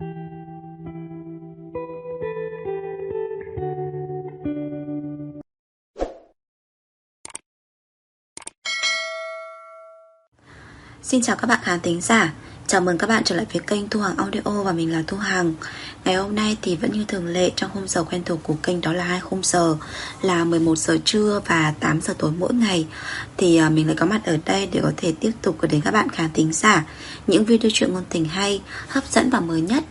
Xin chào các bạn khán thính giả. Chào mừng các bạn trở lại với kênh Thu Hằng Audio và mình là Thu Hằng. Ngày hôm nay thì vẫn như thường lệ trong khung giờ quen thuộc của kênh đó là hai khung giờ là 11 giờ trưa và 8 giờ tối mỗi ngày. Thì à, mình lại có mặt ở đây để có thể tiếp tục gửi đến các bạn khán tính giả những video truyện ngôn tình hay, hấp dẫn và mới nhất.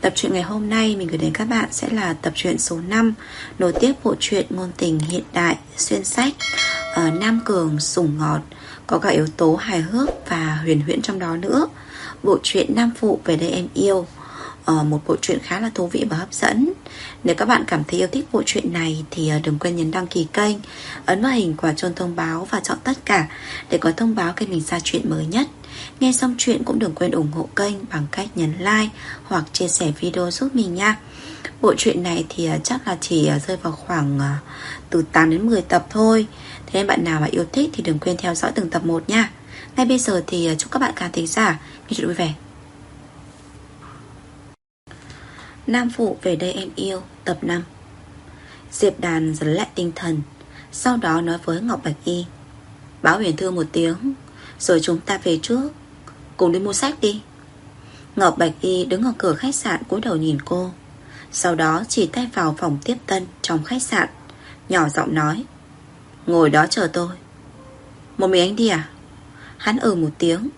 Tập truyện ngày hôm nay mình gửi đến các bạn sẽ là tập truyện số 5 Nối tiếp bộ truyện ngôn tình hiện đại, xuyên sách uh, Nam Cường, Sủng Ngọt. Có cả yếu tố hài hước và huyền huyễn trong đó nữa. Bộ truyện Nam Phụ về đây em yêu. Uh, Một bộ truyện khá là thú vị và hấp dẫn. Nếu các bạn cảm thấy yêu thích bộ truyện này Thì uh, đừng quên nhấn đăng ký kênh Ấn vào hình quả chuông thông báo và chọn tất cả Để có thông báo khi mình ra chuyện mới nhất. Nghe xong chuyện cũng đừng quên ủng hộ kênh Bằng cách nhấn like hoặc chia sẻ video giúp mình nha. Bộ truyện này thì uh, chắc là chỉ rơi vào khoảng từ 8 đến 10 tập thôi. Thế nên bạn nào mà yêu thích thì đừng quên theo dõi từng tập 1 nha. Ngay bây giờ thì chúc các bạn khán thính giả nghe chuyện vui vẻ. Nam Phụ về đây em yêu, Tập 5 Diệp Đàn dần lại tinh thần, Sau đó nói với Ngọc Bạch Y. Báo huyền thư một tiếng, Rồi chúng ta về trước. Cùng đi mua sách đi. Ngọc Bạch Y đứng ở cửa khách sạn cúi đầu nhìn cô. Sau đó chỉ tay vào phòng tiếp tân Trong khách sạn, Nhỏ giọng nói, Ngồi đó chờ tôi. Một mình anh đi à? Hắn ừ một tiếng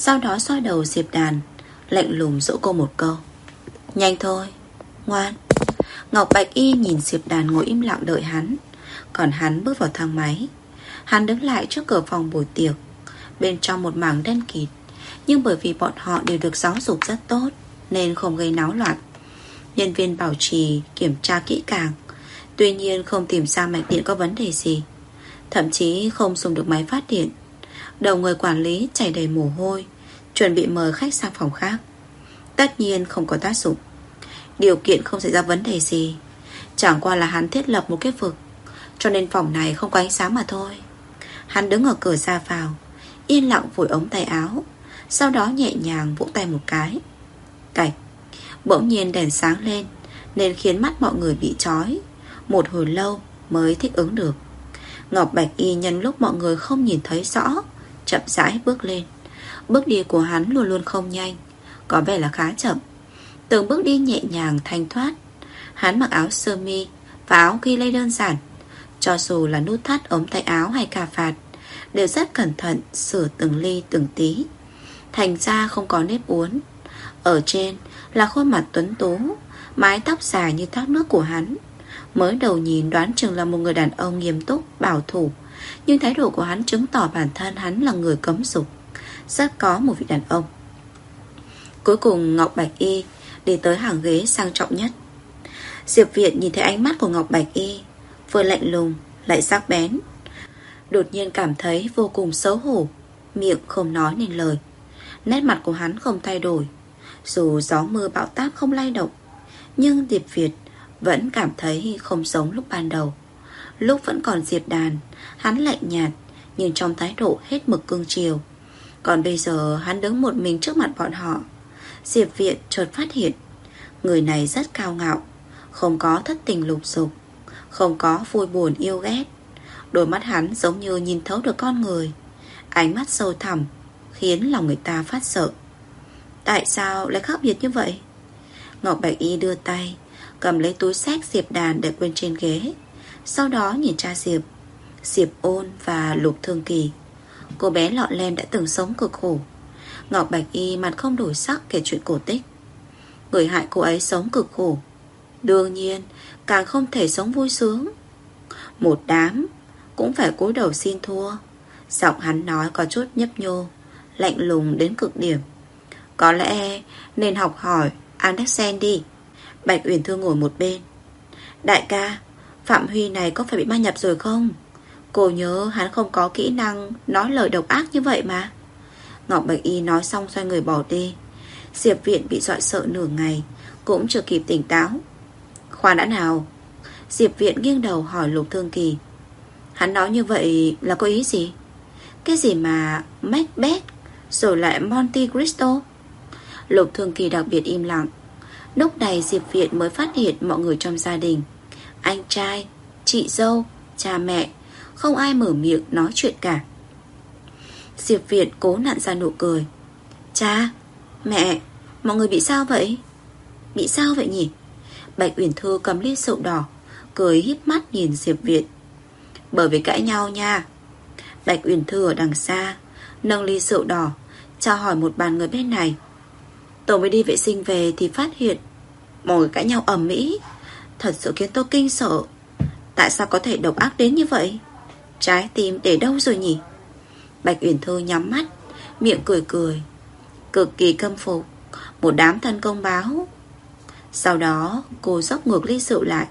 sau đó xoay đầu Diệp Đàn Lạnh lùng dỗ cô một câu. Nhanh thôi, ngoan. Ngọc Bạch Y nhìn Diệp Đàn ngồi im lặng đợi hắn. Còn hắn bước vào thang máy. Hắn đứng lại trước cửa phòng buổi tiệc Bên trong một mảng đen kịt. Nhưng bởi vì bọn họ đều được giáo dục rất tốt Nên không gây náo loạn. Nhân viên bảo trì kiểm tra kỹ càng. Tuy nhiên không tìm ra mạch điện có vấn đề gì. Thậm chí không dùng được máy phát điện. Đầu người quản lý chảy đầy mồ hôi, Chuẩn bị mời khách sang phòng khác. Tất nhiên không có tác dụng. Điều kiện không xảy ra vấn đề gì. Chẳng qua là hắn thiết lập một cái vực, Cho nên phòng này không có ánh sáng mà thôi. Hắn đứng ở cửa ra vào, Yên lặng vội ống tay áo, Sau đó nhẹ nhàng vỗ tay một cái. Cạch Bỗng nhiên đèn sáng lên, Nên khiến mắt mọi người bị trói. Một hồi lâu mới thích ứng được. Ngọc Bạch Y nhân lúc mọi người không nhìn thấy rõ Chậm rãi bước lên. Bước đi của hắn luôn luôn không nhanh Có vẻ là khá chậm. Từng bước đi nhẹ nhàng thanh thoát Hắn mặc áo sơ mi Và áo ghi lây đơn giản Cho dù là nút thắt ống tay áo hay cà phạt Đều rất cẩn thận Sửa từng ly từng tí. Thành ra không có nếp uốn. Ở trên là khuôn mặt tuấn tú Mái tóc dài như thác nước của hắn. Mới đầu nhìn đoán chừng là một người đàn ông nghiêm túc, bảo thủ nhưng thái độ của hắn chứng tỏ bản thân hắn là người cấm dục. Rất có một vị đàn ông. Cuối cùng Ngọc Bạch Y đi tới hàng ghế sang trọng nhất. Diệp Viện nhìn thấy ánh mắt của Ngọc Bạch Y, Vừa lạnh lùng, lại sắc bén. Đột nhiên cảm thấy vô cùng xấu hổ, Miệng không nói nên lời. Nét mặt của hắn không thay đổi. Dù gió mưa bão táp không lay động, Nhưng Diệp Việt vẫn cảm thấy không giống lúc ban đầu. Lúc vẫn còn diệp đàn Hắn lạnh nhạt, Nhưng trong thái độ hết mực cương chiều Còn bây giờ, hắn đứng một mình trước mặt bọn họ. Diệp viện chợt phát hiện, Người này rất cao ngạo, Không có thất tình lục dục, Không có vui buồn yêu ghét. Đôi mắt hắn giống như nhìn thấu được con người, Ánh mắt sâu thẳm, Khiến lòng người ta phát sợ. Tại sao lại khác biệt như vậy? Ngọc Bạch Y đưa tay, Cầm lấy túi sách Diệp đàn để quên trên ghế, Sau đó nhìn cha Diệp. Diệp ôn và lục thương kỳ. Cô bé lọ lem đã từng sống cực khổ. Ngọc Bạch Y mặt không đổi sắc kể chuyện cổ tích. Người hại cô ấy sống cực khổ. Đương nhiên, Càng không thể sống vui sướng. Một đám Cũng phải cúi đầu xin thua. Giọng hắn nói có chút nhấp nhô, Lạnh lùng đến cực điểm. Có lẽ nên học hỏi Andersen đi. Bạch Uyển Thương ngồi một bên. Đại ca, Phạm Huy này có phải bị ma nhập rồi không? Cô nhớ hắn không có kỹ năng Nói lời độc ác như vậy mà. Ngọc Bạch Y nói xong xoay người bỏ đi. Diệp Viện bị dọa sợ nửa ngày Cũng chưa kịp tỉnh táo. Khoan đã nào. Diệp Viện nghiêng đầu hỏi Lục Thương Kỳ. Hắn nói như vậy là có ý gì? Cái gì mà Macbeth Rồi lại Monte Cristo? Lục Thương Kỳ đặc biệt im lặng. Lúc này Diệp Viện mới phát hiện mọi người trong gia đình. Anh trai, chị dâu, cha mẹ không ai mở miệng nói chuyện cả. Diệp Viện cố nặn ra nụ cười. Cha, mẹ, mọi người bị sao vậy? Bị sao vậy nhỉ? Bạch Uyển Thư cầm ly rượu đỏ Cười híp mắt nhìn Diệp Viện Bởi vì cãi nhau nha. Bạch Uyển Thư ở đằng xa Nâng ly rượu đỏ Chào hỏi một bàn người bên này. Tôi mới đi vệ sinh về thì phát hiện Mọi người cãi nhau ầm mỹ Thật sự khiến tôi kinh sợ. Tại sao có thể độc ác đến như vậy? Trái tim để đâu rồi nhỉ? Bạch Uyển Thư nhắm mắt, Miệng cười cười, Cực kỳ câm phục. Một đám thân công báo. Sau đó, cô dốc ngược ly rượu lại,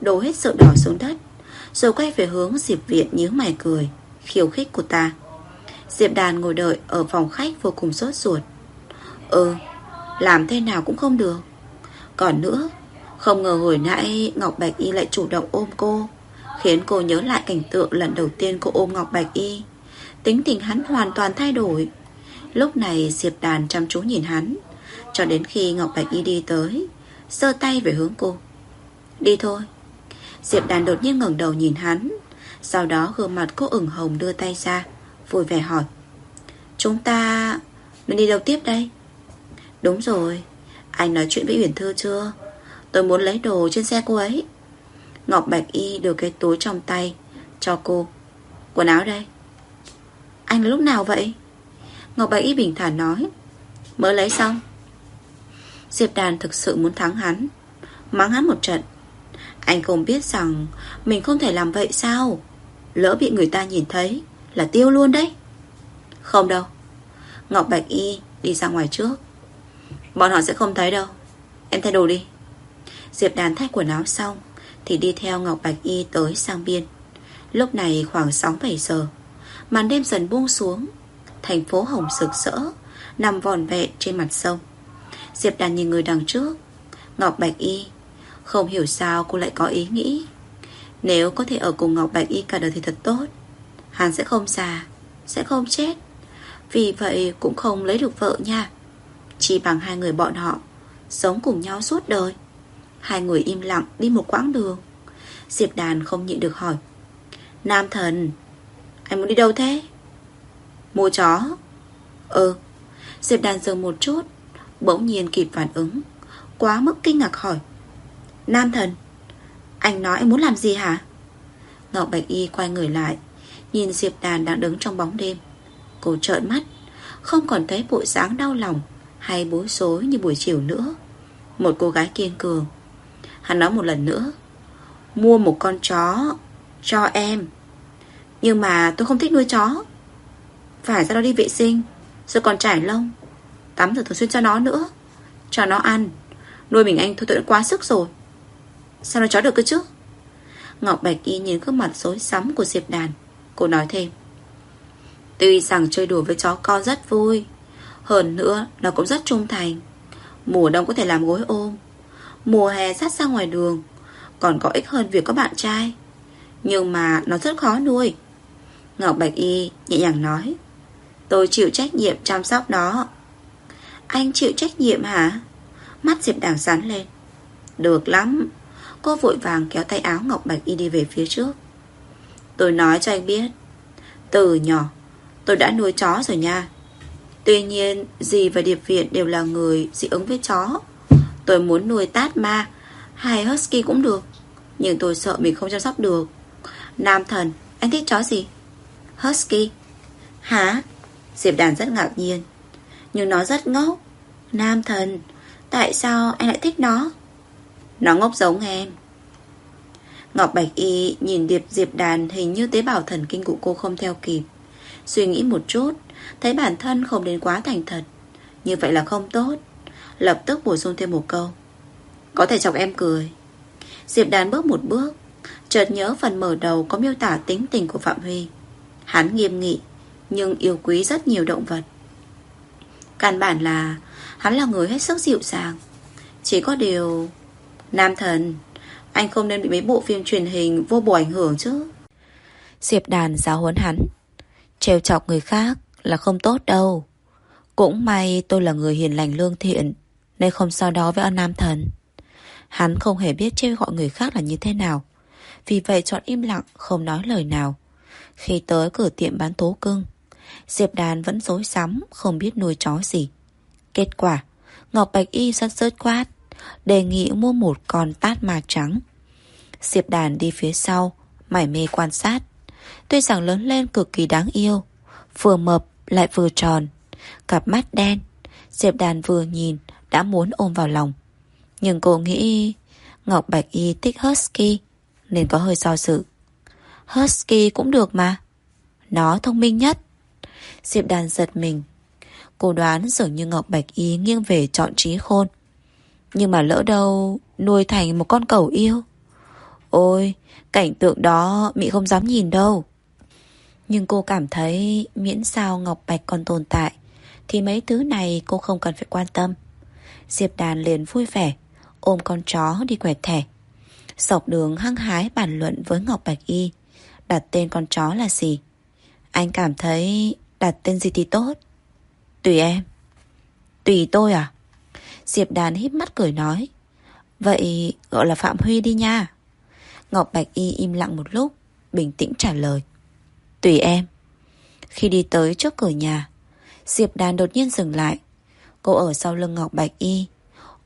Đổ hết rượu đỏ xuống đất, Rồi quay về hướng Diệp Viện nhíu mày cười, Khiêu khích của ta. Diệp Đàn ngồi đợi ở phòng khách vô cùng sốt ruột. Ừ Làm thế nào cũng không được. Còn nữa, Không ngờ hồi nãy Ngọc Bạch Y lại chủ động ôm cô. Khiến cô nhớ lại cảnh tượng lần đầu tiên cô ôm Ngọc Bạch Y. Tính tình hắn hoàn toàn thay đổi. Lúc này Diệp Đàn chăm chú nhìn hắn. Cho đến khi Ngọc Bạch Y đi tới, giơ tay về hướng cô. Đi thôi. Diệp Đàn đột nhiên ngẩng đầu nhìn hắn. Sau đó gương mặt cô ửng hồng đưa tay ra, Vui vẻ hỏi, Chúng ta nên đi đâu tiếp đây? Đúng rồi, Anh nói chuyện với Uyển Thư chưa? Tôi muốn lấy đồ trên xe cô ấy. Ngọc Bạch Y đưa cái túi trong tay Cho cô. Quần áo đây. Anh lúc nào vậy? Ngọc Bạch Y bình thản nói. Mới lấy xong. Diệp Đàn thực sự muốn thắng hắn. Mắng hắn một trận. Anh không biết rằng Mình không thể làm vậy sao? Lỡ bị người ta nhìn thấy Là tiêu luôn đấy. Không đâu. Ngọc Bạch Y đi ra ngoài trước. Bọn họ sẽ không thấy đâu. Em thay đồ đi. Diệp Đàn thay quần áo xong. Thì đi theo Ngọc Bạch Y tới sang biên. Lúc này khoảng 6-7 giờ, Màn đêm dần buông xuống, Thành phố hồng sực sỡ, Nằm vòn vẹn trên mặt sông. Diệp Đàn nhìn người đằng trước, Ngọc Bạch Y, Không hiểu sao cô lại có ý nghĩ, Nếu có thể ở cùng Ngọc Bạch Y cả đời thì thật tốt, Hắn sẽ không già, Sẽ không chết, Vì vậy cũng không lấy được vợ nha, Chỉ bằng hai người bọn họ, Sống cùng nhau suốt đời. Hai người im lặng đi một quãng đường. Diệp Đàn không nhịn được hỏi. Nam thần, Anh muốn đi đâu thế? Mua chó. Ừ. Diệp Đàn dừng một chút, Bỗng nhiên kịp phản ứng. Quá mức kinh ngạc hỏi. Nam thần, Anh nói anh muốn làm gì hả? Ngọc Bạch Y quay người lại, Nhìn Diệp Đàn đang đứng trong bóng đêm. Cô trợn mắt, Không còn thấy bộ dáng đau lòng Hay bối rối như buổi chiều nữa. Một cô gái kiên cường Hắn nói một lần nữa, Mua một con chó Cho em, Nhưng mà tôi không thích nuôi chó. Phải, ra đó đi vệ sinh, Rồi còn trải lông, Tắm rửa thường xuyên cho nó nữa, Cho nó ăn. Nuôi mình anh thôi, tôi đã quá sức rồi. Sao nó chó được cơ chứ? Ngọc Bạch Y nhìn gương mặt rối sắm của Diệp Đàn. Cô nói thêm, Tuy rằng chơi đùa với chó con rất vui, Hơn nữa Nó cũng rất trung thành. Mùa đông có thể làm gối ôm Mùa hè sát ra ngoài đường, Còn có ích hơn việc có bạn trai. Nhưng mà nó rất khó nuôi. Ngọc Bạch Y nhẹ nhàng nói, Tôi chịu trách nhiệm chăm sóc nó. Anh chịu trách nhiệm hả? Mắt Diệp Đào sắn lên. Được lắm. Cô vội vàng kéo tay áo Ngọc Bạch Y đi về phía trước. Tôi nói cho anh biết, Từ nhỏ Tôi đã nuôi chó rồi nha. Tuy nhiên, Dì và Điệp Viện đều là người dị ứng với chó. Tôi muốn nuôi tát ma. Hay husky cũng được Nhưng tôi sợ mình không chăm sóc được. Nam thần Anh thích chó gì? Husky. Hả? Diệp đàn rất ngạc nhiên. Nhưng nó rất ngốc. Nam thần Tại sao anh lại thích nó? Nó ngốc giống em. Ngọc Bạch Y nhìn điệp Diệp Đàn hình như tế bào thần kinh của cô không theo kịp. Suy nghĩ một chút, thấy bản thân không đến quá thành thật. Như vậy là không tốt. Lập tức bổ sung thêm một câu. Có thể chọc em cười. Diệp Đàn bước một bước, chợt nhớ phần mở đầu có miêu tả tính tình của Phạm Huy. Hắn nghiêm nghị, nhưng yêu quý rất nhiều động vật. Căn bản là hắn là người hết sức dịu dàng. Chỉ có điều... Nam thần anh không nên bị mấy bộ phim truyền hình vô bổ ảnh hưởng chứ Diệp đàn giáo huấn hắn Trêu chọc người khác là không tốt đâu Cũng may tôi là người hiền lành lương thiện nên không so đó với ân nam thần. Hắn không hề biết trêu gọi người khác là như thế nào. Vì vậy chọn im lặng, Không nói lời nào. Khi tới cửa tiệm bán tố cưng, Diệp đàn vẫn dối sắm Không biết nuôi chó gì. Kết quả, Ngọc Bạch Y rất rớt quát, Đề nghị mua một con tát ma trắng. Diệp đàn đi phía sau, Mải mê quan sát. Tuy rằng lớn lên cực kỳ đáng yêu, Vừa mập lại vừa tròn, Cặp mắt đen. Diệp đàn vừa nhìn đã muốn ôm vào lòng. Nhưng cô nghĩ Ngọc Bạch Y thích Husky, Nên có hơi do dự. Husky cũng được mà. Nó thông minh nhất. Diệp đàn giật mình. Cô đoán dường như Ngọc Bạch Y nghiêng về chọn trí khôn. Nhưng mà lỡ đâu Nuôi thành một con cẩu yêu. Ôi, Cảnh tượng đó Mỹ không dám nhìn đâu. Nhưng cô cảm thấy Miễn sao Ngọc Bạch còn tồn tại, Thì mấy thứ này cô không cần phải quan tâm. Diệp Đàn liền vui vẻ, Ôm con chó đi quẹt thẻ. Dọc đường hăng hái bàn luận với Ngọc Bạch Y, Đặt tên con chó là gì? Anh cảm thấy Đặt tên gì thì tốt. Tùy em. Tùy tôi à? Diệp Đàn híp mắt cười nói. Vậy gọi là Phạm Huy đi nha. Ngọc Bạch Y im lặng một lúc, Bình tĩnh trả lời. Tùy em. Khi đi tới trước cửa nhà, Diệp Đàn đột nhiên dừng lại Cô ở sau lưng Ngọc Bạch Y,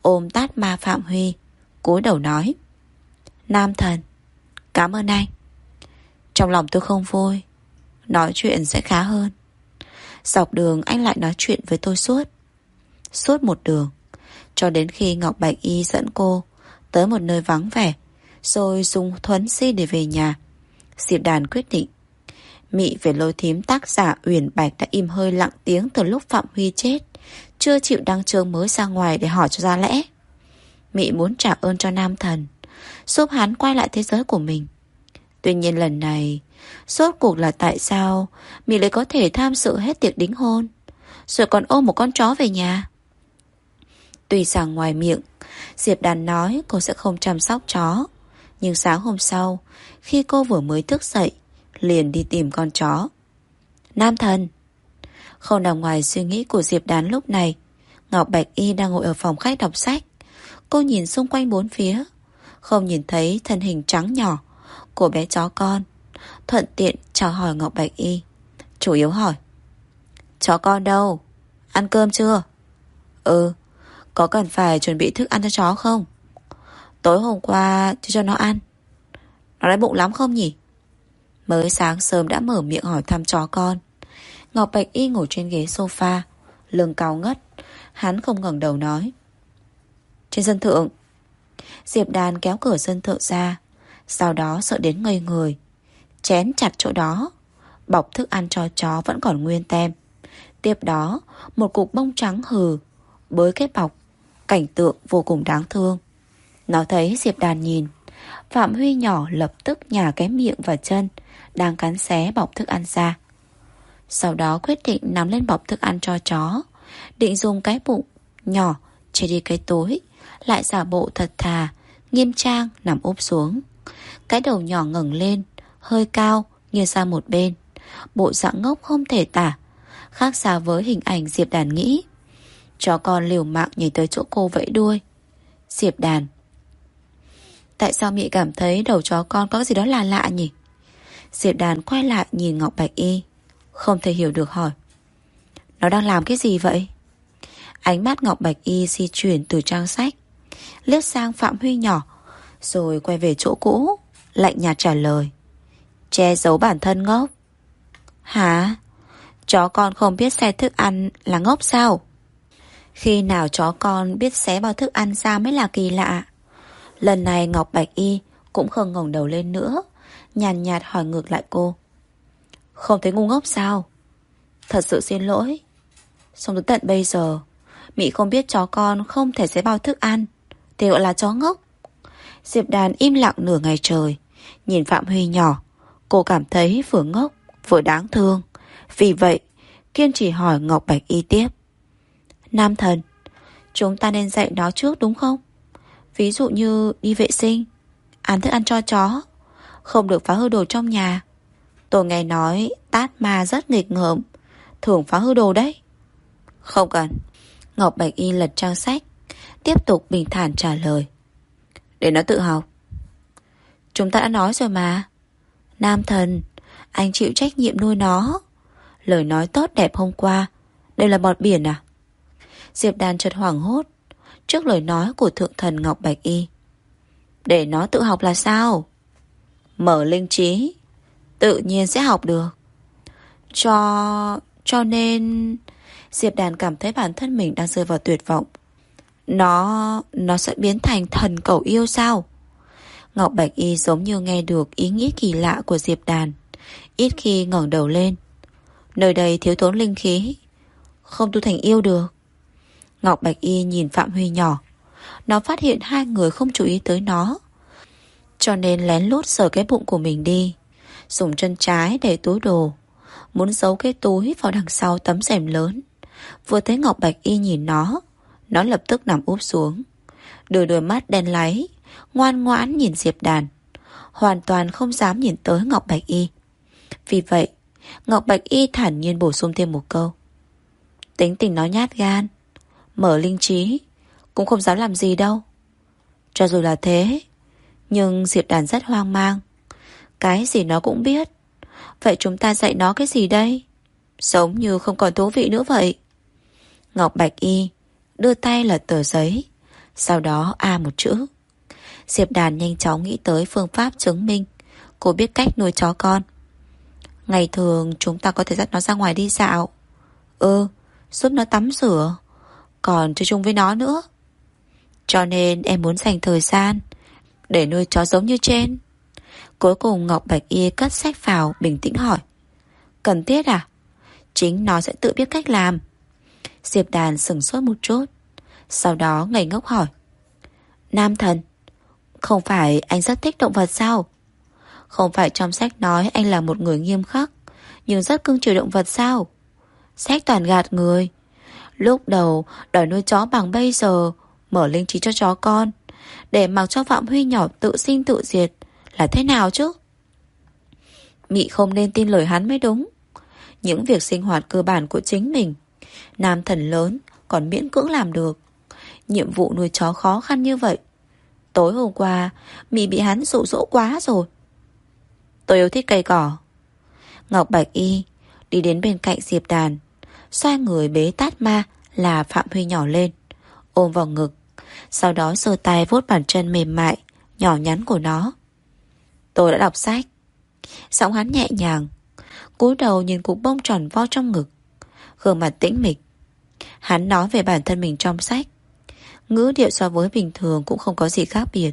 Ôm tát ma Phạm Huy, cúi đầu nói. Nam thần, Cảm ơn anh. Trong lòng tôi không vui, Nói chuyện sẽ khá hơn. Dọc đường anh lại nói chuyện với tôi suốt. Suốt một đường, Cho đến khi Ngọc Bạch Y dẫn cô Tới một nơi vắng vẻ, Rồi dùng thuấn si để về nhà. Diệp đàn quyết định, Mị về lôi thím tác giả Uyển Bạch đã im hơi lặng tiếng từ lúc Phạm Huy chết chưa chịu đăng chương mới ra ngoài để hỏi cho ra lẽ. Mị muốn trả ơn cho nam thần, giúp hắn quay lại thế giới của mình. Tuy nhiên lần này, rốt cuộc là tại sao Mị lại có thể tham dự hết tiệc đính hôn, rồi còn ôm một con chó về nhà. Tuy rằng ngoài miệng, Diệp Đàn nói cô sẽ không chăm sóc chó. Nhưng sáng hôm sau, khi cô vừa mới thức dậy, liền đi tìm con chó. Nam thần, không nằm ngoài suy nghĩ của Diệp Đán lúc này, Ngọc Bạch Y đang ngồi ở phòng khách đọc sách Cô nhìn xung quanh bốn phía, Không nhìn thấy thân hình trắng nhỏ Của bé chó con, Thuận tiện chào hỏi Ngọc Bạch Y Chủ yếu hỏi, Chó con đâu? Ăn cơm chưa? Ừ Có cần phải chuẩn bị thức ăn cho chó không? Tối hôm qua cho cho nó ăn Nó đói bụng lắm không nhỉ? Mới sáng sớm đã mở miệng hỏi thăm chó con Ngọc Bạch Y ngồi trên ghế sofa Lưng cao ngất. Hắn không ngẩng đầu nói. Trên sân thượng. Diệp đàn kéo cửa sân thượng ra, Sau đó sợ đến ngây người. Chén chặt chỗ đó. Bọc thức ăn cho chó vẫn còn nguyên tem. Tiếp đó, Một cục bông trắng hừ, Bới cái bọc. Cảnh tượng vô cùng đáng thương. Nó thấy Diệp đàn nhìn. Phạm Huy nhỏ lập tức nhả cái miệng và chân, Đang cắn xé bọc thức ăn ra sau đó quyết định nắm lên bọc thức ăn cho chó. Định dùng cái bụng Nhỏ che đi cái tối Lại giả bộ thật thà, Nghiêm trang nằm úp xuống. Cái đầu nhỏ ngẩng lên, Hơi cao, nghiêng sang một bên. Bộ dạng ngốc không thể tả, Khác xa với hình ảnh Diệp Đàn nghĩ. Chó con liều mạng nhảy tới chỗ cô vẫy đuôi. Diệp Đàn. Tại sao Mị cảm thấy đầu chó con có gì đó là lạ nhỉ? Diệp Đàn quay lại nhìn Ngọc Bạch Y không thể hiểu được hỏi. Nó đang làm cái gì vậy? Ánh mắt Ngọc Bạch Y di chuyển từ trang sách Liếc sang Phạm Huy nhỏ, Rồi quay về chỗ cũ, Lạnh nhạt trả lời. Che giấu bản thân ngốc. Hả? Chó con không biết xe thức ăn là ngốc sao? Khi nào chó con biết xé bao thức ăn ra mới là kỳ lạ? Lần này Ngọc Bạch Y Cũng không ngẩng đầu lên nữa, Nhàn nhạt hỏi ngược lại cô không thấy ngu ngốc sao? Thật sự xin lỗi. Xong tới tận bây giờ, Mỹ không biết chó con không thể xé bao thức ăn, Thì gọi là chó ngốc. Diệp đàn im lặng nửa ngày trời, Nhìn Phạm Huy nhỏ. Cô cảm thấy vừa ngốc, vừa đáng thương. Vì vậy, Kiên trì hỏi Ngọc Bạch Y tiếp. Nam thần, Chúng ta nên dạy nó trước đúng không? Ví dụ như đi vệ sinh, Ăn thức ăn cho chó, Không được phá hư đồ trong nhà. Tôi nghe nói tát ma rất nghịch ngợm. Thường phá hư đồ đấy. Không cần. Ngọc Bạch Y lật trang sách, Tiếp tục bình thản trả lời. Để nó tự học. Chúng ta đã nói rồi mà. Nam thần, Anh chịu trách nhiệm nuôi nó. Lời nói tốt đẹp hôm qua Đây là bọt biển à? Diệp đàn chợt hoảng hốt Trước lời nói của thượng thần Ngọc Bạch Y. Để nó tự học là sao? Mở linh trí. Tự nhiên sẽ học được. Cho... cho nên... Diệp Đàn cảm thấy bản thân mình đang rơi vào tuyệt vọng. Nó... nó sẽ biến thành thần cầu yêu sao? Ngọc Bạch Y giống như nghe được ý nghĩ kỳ lạ của Diệp Đàn. Ít khi ngẩng đầu lên. Nơi đây thiếu tốn linh khí. Không tu thành yêu được. Ngọc Bạch Y nhìn Phạm Huy nhỏ. Nó phát hiện hai người không chú ý tới nó. Cho nên lén lút sờ cái bụng của mình đi. Dùng chân trái để túi đồ. Muốn giấu cái túi vào đằng sau tấm rèm lớn. Vừa thấy Ngọc Bạch Y nhìn nó Nó lập tức nằm úp xuống. Đôi đôi mắt đen láy, Ngoan ngoãn nhìn Diệp Đàn. Hoàn toàn không dám nhìn tới Ngọc Bạch Y. Vì vậy, Ngọc Bạch Y thản nhiên bổ sung thêm một câu. Tính tình nó nhát gan, Mở linh trí, Cũng không dám làm gì đâu. Cho dù là thế, Nhưng Diệp Đàn rất hoang mang. Cái gì nó cũng biết. Vậy chúng ta dạy nó cái gì đây? Giống như không còn thú vị nữa vậy. Ngọc Bạch Y Đưa tay là tờ giấy, Sau đó A một chữ. Diệp Đàn nhanh chóng nghĩ tới phương pháp chứng minh. Cô biết cách nuôi chó con. Ngày thường chúng ta có thể dắt nó ra ngoài đi dạo. Ừ Giúp nó tắm rửa. Còn chơi chung với nó nữa. Cho nên em muốn dành thời gian Để nuôi chó giống như trên. Cuối cùng Ngọc Bạch Y cất sách vào, Bình tĩnh hỏi. Cần thiết à? Chính nó sẽ tự biết cách làm. Diệp Đàn sừng sốt một chút, Sau đó ngây ngốc hỏi. Nam thần, Không phải anh rất thích động vật sao? Không phải trong sách nói Anh là một người nghiêm khắc, Nhưng rất cưng chiều động vật sao? Sách toàn gạt người. Lúc đầu, đòi nuôi chó bằng bây giờ, Mở linh trí cho chó con, Để mặc cho Phạm Huy nhỏ tự sinh tự diệt là thế nào chứ? Mị không nên tin lời hắn mới đúng. Những việc sinh hoạt cơ bản của chính mình, Nam thần lớn Còn miễn cưỡng làm được. Nhiệm vụ nuôi chó khó khăn như vậy. Tối hôm qua, Mị bị hắn dụ dỗ quá rồi. Tôi yêu thích cây cỏ. Ngọc Bạch Y Đi đến bên cạnh Diệp Đàn, Xoay người bế tát ma Là Phạm Huy nhỏ lên, Ôm vào ngực, Sau đó sờ tay vuốt bàn chân mềm mại, Nhỏ nhắn của nó. Tôi đã đọc sách Giọng hắn nhẹ nhàng, cúi đầu nhìn cục bông tròn vo trong ngực, Gương mặt tĩnh mịch Hắn nói về bản thân mình trong sách Ngữ điệu so với bình thường Cũng không có gì khác biệt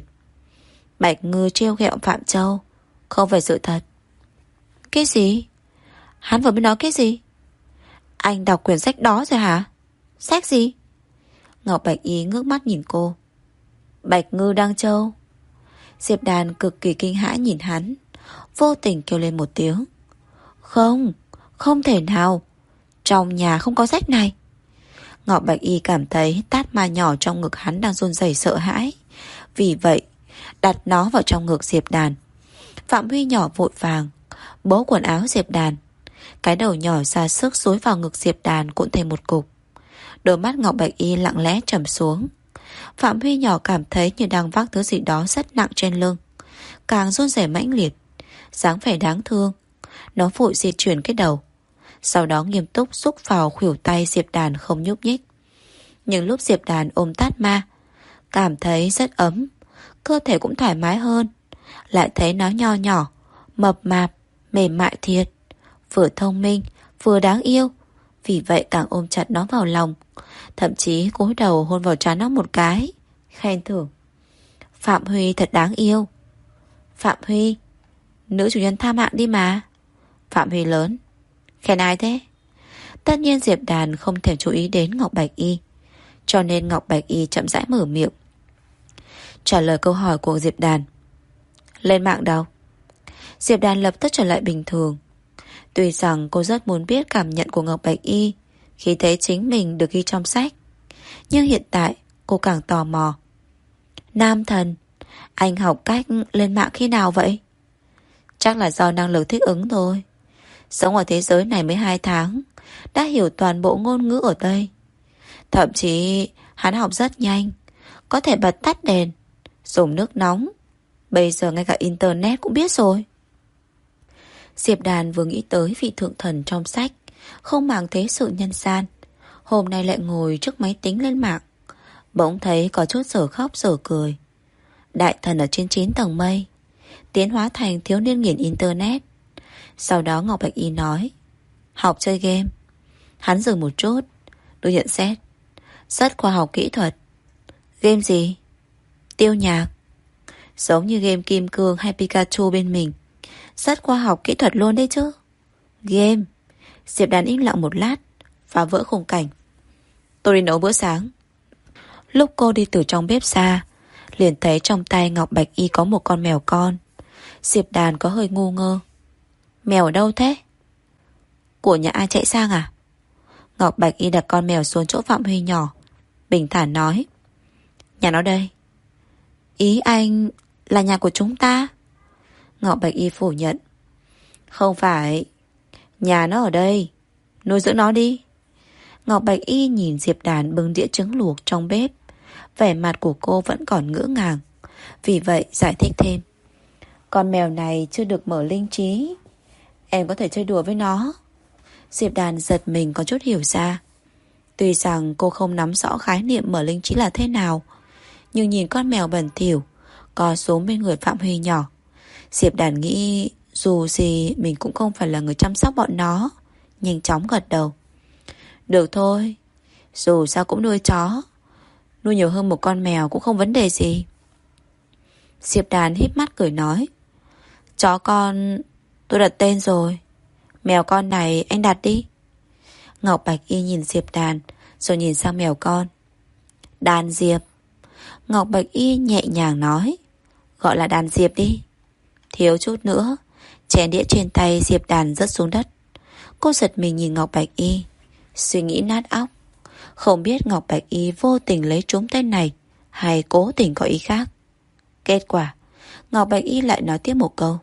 Bạch ngư treo ghẹo Phạm Châu, Không phải sự thật Cái gì? Hắn vừa mới nói cái gì? Anh đọc quyển sách đó rồi hả? Sách gì? Ngọc Bạch Y ngước mắt nhìn cô Bạch ngư đang châu Diệp đàn cực kỳ kinh hãi nhìn hắn. Vô tình kêu lên một tiếng. Không, không thể nào. Trong nhà không có sách này. Ngọc Bạch Y cảm thấy tát ma nhỏ trong ngực hắn đang run rẩy sợ hãi. Vì vậy Đặt nó vào trong ngực Diệp đàn. Phạm Huy nhỏ vội vàng Bố quần áo Diệp đàn. Cái đầu nhỏ ra sức xối vào ngực Diệp đàn Cũng thành một cục. Đôi mắt Ngọc Bạch Y lặng lẽ trầm xuống. Phạm Huy nhỏ cảm thấy như đang vác thứ gì đó rất nặng trên lưng. Càng run rẩy mãnh liệt. Dáng vẻ đáng thương. Nó vội di chuyển cái đầu. Sau đó nghiêm túc xúc vào khuỷu tay Diệp Đàn không nhúc nhích. Nhưng lúc Diệp Đàn ôm tát ma Cảm thấy rất ấm. Cơ thể cũng thoải mái hơn. Lại thấy nó nho nhỏ Mập mạp, mềm mại thiệt. Vừa thông minh, vừa đáng yêu. Vì vậy càng ôm chặt nó vào lòng. Thậm chí cúi đầu hôn vào trán nó một cái. Khen thưởng. Phạm Huy thật đáng yêu. Phạm Huy, Nữ chủ nhân tha mạng đi mà. Phạm Huy lớn. Khen ai thế? Tất nhiên Diệp Đàn không thể chú ý đến Ngọc Bạch Y. Cho nên Ngọc Bạch Y chậm rãi mở miệng. Trả lời câu hỏi của Diệp Đàn. Lên mạng đâu? Diệp Đàn lập tức trở lại bình thường. Tuy rằng cô rất muốn biết cảm nhận của Ngọc Bạch Y Khi thấy chính mình được ghi trong sách, Nhưng hiện tại cô càng tò mò. Nam thần, Anh học cách lên mạng khi nào vậy? Chắc là do năng lực thích ứng thôi. Sống ở thế giới này mới 2 tháng, Đã hiểu toàn bộ ngôn ngữ ở đây. Thậm chí, hắn học rất nhanh, Có thể bật tắt đèn, Dùng nước nóng. Bây giờ ngay cả internet cũng biết rồi. Diệp Đàn vừa nghĩ tới vị thượng thần trong sách. Không màng thế sự nhân gian. Hôm nay lại ngồi trước máy tính lên mạng. Bỗng thấy có chút sở khóc sở cười. Đại thần ở trên 9 tầng mây. Tiến hóa thành thiếu niên nghiện internet. Sau đó Ngọc Bạch Y nói, Học chơi game. Hắn dừng một chút. Tôi nhận xét. Rất khoa học kỹ thuật. Game gì? Tiêu nhạc. Giống như game Kim Cương hay Pikachu bên mình. Rất khoa học kỹ thuật luôn đấy chứ. Game. Diệp đàn im lặng một lát, Phá vỡ khung cảnh. Tôi đi nấu bữa sáng. Lúc cô đi từ trong bếp ra, Liền thấy trong tay Ngọc Bạch Y có một con mèo con. Diệp đàn có hơi ngu ngơ. Mèo ở đâu thế? Của nhà ai chạy sang à? Ngọc Bạch Y đặt con mèo xuống chỗ Phạm Huy nhỏ, Bình thản nói. Nhà nó đây. Ý anh là nhà của chúng ta? Ngọc Bạch Y phủ nhận. Không phải. Nhà nó ở đây. Nuôi dưỡng nó đi. Ngọc Bạch Y nhìn Diệp Đàn bưng đĩa trứng luộc trong bếp. Vẻ mặt của cô vẫn còn ngỡ ngàng. Vì vậy giải thích thêm. Con mèo này chưa được mở linh trí. Em có thể chơi đùa với nó. Diệp Đàn giật mình có chút hiểu ra. Tuy rằng cô không nắm rõ khái niệm mở linh trí là thế nào, Nhưng nhìn con mèo bẩn thỉu, có xuống bên người Phạm Huy nhỏ Diệp Đàn nghĩ Dù gì mình cũng không phải là người chăm sóc bọn nó. Nhanh chóng gật đầu. Được thôi, Dù sao cũng nuôi chó. Nuôi nhiều hơn một con mèo cũng không vấn đề gì. Diệp Đàn híp mắt cười nói, Chó con, Tôi đặt tên rồi. Mèo con này anh đặt đi. Ngọc Bạch Y nhìn Diệp Đàn, Rồi nhìn sang mèo con. Đàn Diệp. Ngọc Bạch Y nhẹ nhàng nói, Gọi là đàn Diệp đi. Thiếu chút nữa. Chén đĩa trên tay Diệp đàn rớt xuống đất. Cô giật mình nhìn Ngọc Bạch Y, Suy nghĩ nát óc. Không biết Ngọc Bạch Y vô tình lấy trúng tên này Hay cố tình có ý khác. Kết quả, Ngọc Bạch Y lại nói tiếp một câu.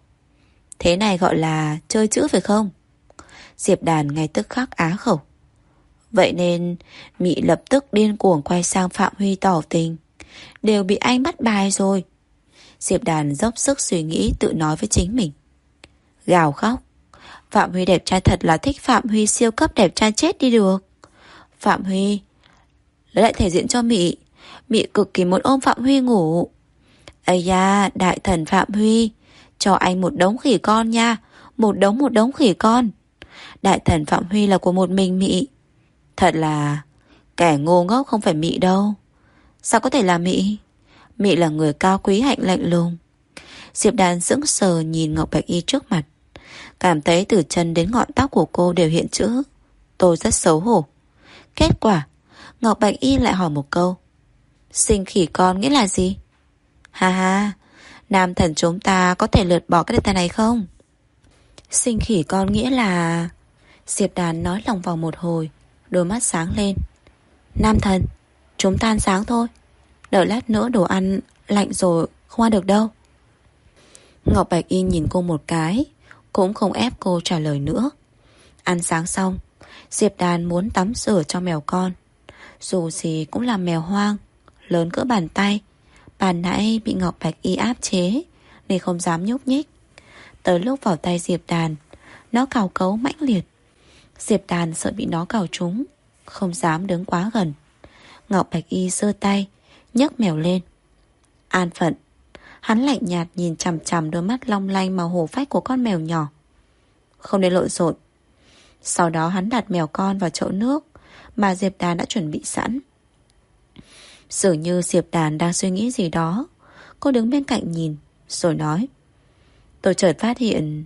Thế này gọi là chơi chữ phải không? Diệp đàn ngay tức khắc á khẩu. Vậy nên, Mị lập tức điên cuồng quay sang Phạm Huy tỏ tình. Đều bị anh bắt bài rồi Diệp Đàn dốc sức suy nghĩ tự nói với chính mình. Gào khóc. Phạm Huy đẹp trai thật là thích Phạm Huy siêu cấp đẹp trai chết đi được. Phạm Huy lấy lại thể diện cho Mị. Mị cực kỳ muốn ôm Phạm Huy ngủ. Ây da, đại thần Phạm Huy. Cho anh một đống khỉ con nha. Một đống một đống khỉ con. Đại thần Phạm Huy là của một mình Mị. Thật là... Kẻ ngu ngốc không phải Mị đâu. Sao có thể là Mị? Mị là người cao quý hạnh lạnh lùng. Diệp đàn sững sờ nhìn Ngọc Bạch Y trước mặt. Cảm thấy từ chân đến ngọn tóc của cô đều hiện chữ, Tôi rất xấu hổ. Kết quả, Ngọc Bạch Y lại hỏi một câu, Sinh khỉ con nghĩa là gì? Ha ha, Nam thần chúng ta có thể lượt bỏ cái đề tài này không? Sinh khỉ con nghĩa là Diệp đàn nói lòng vòng một hồi, Đôi mắt sáng lên. Nam thần, Chúng ta sáng thôi. Đợi lát nữa đồ ăn lạnh rồi Không ăn được đâu. Ngọc Bạch Y nhìn cô một cái, Cũng không ép cô trả lời nữa. Ăn sáng xong, Diệp Đàn muốn tắm rửa cho mèo con. Dù gì cũng là mèo hoang, Lớn cỡ bàn tay. Bàn nãy bị Ngọc Bạch Y áp chế, Nên không dám nhúc nhích. Tới lúc vào tay Diệp Đàn, Nó cào cấu mãnh liệt. Diệp Đàn sợ bị nó cào trúng, Không dám đứng quá gần. Ngọc Bạch Y sơ tay nhấc mèo lên. An phận. Hắn lạnh nhạt nhìn chằm chằm đôi mắt long lanh màu hổ phách của con mèo nhỏ. Không nên lộn xộn. Sau đó hắn đặt mèo con vào chậu nước mà Diệp Đàn đã chuẩn bị sẵn. Dường như Diệp Đàn đang suy nghĩ gì đó. Cô đứng bên cạnh nhìn, rồi nói. Tôi chợt phát hiện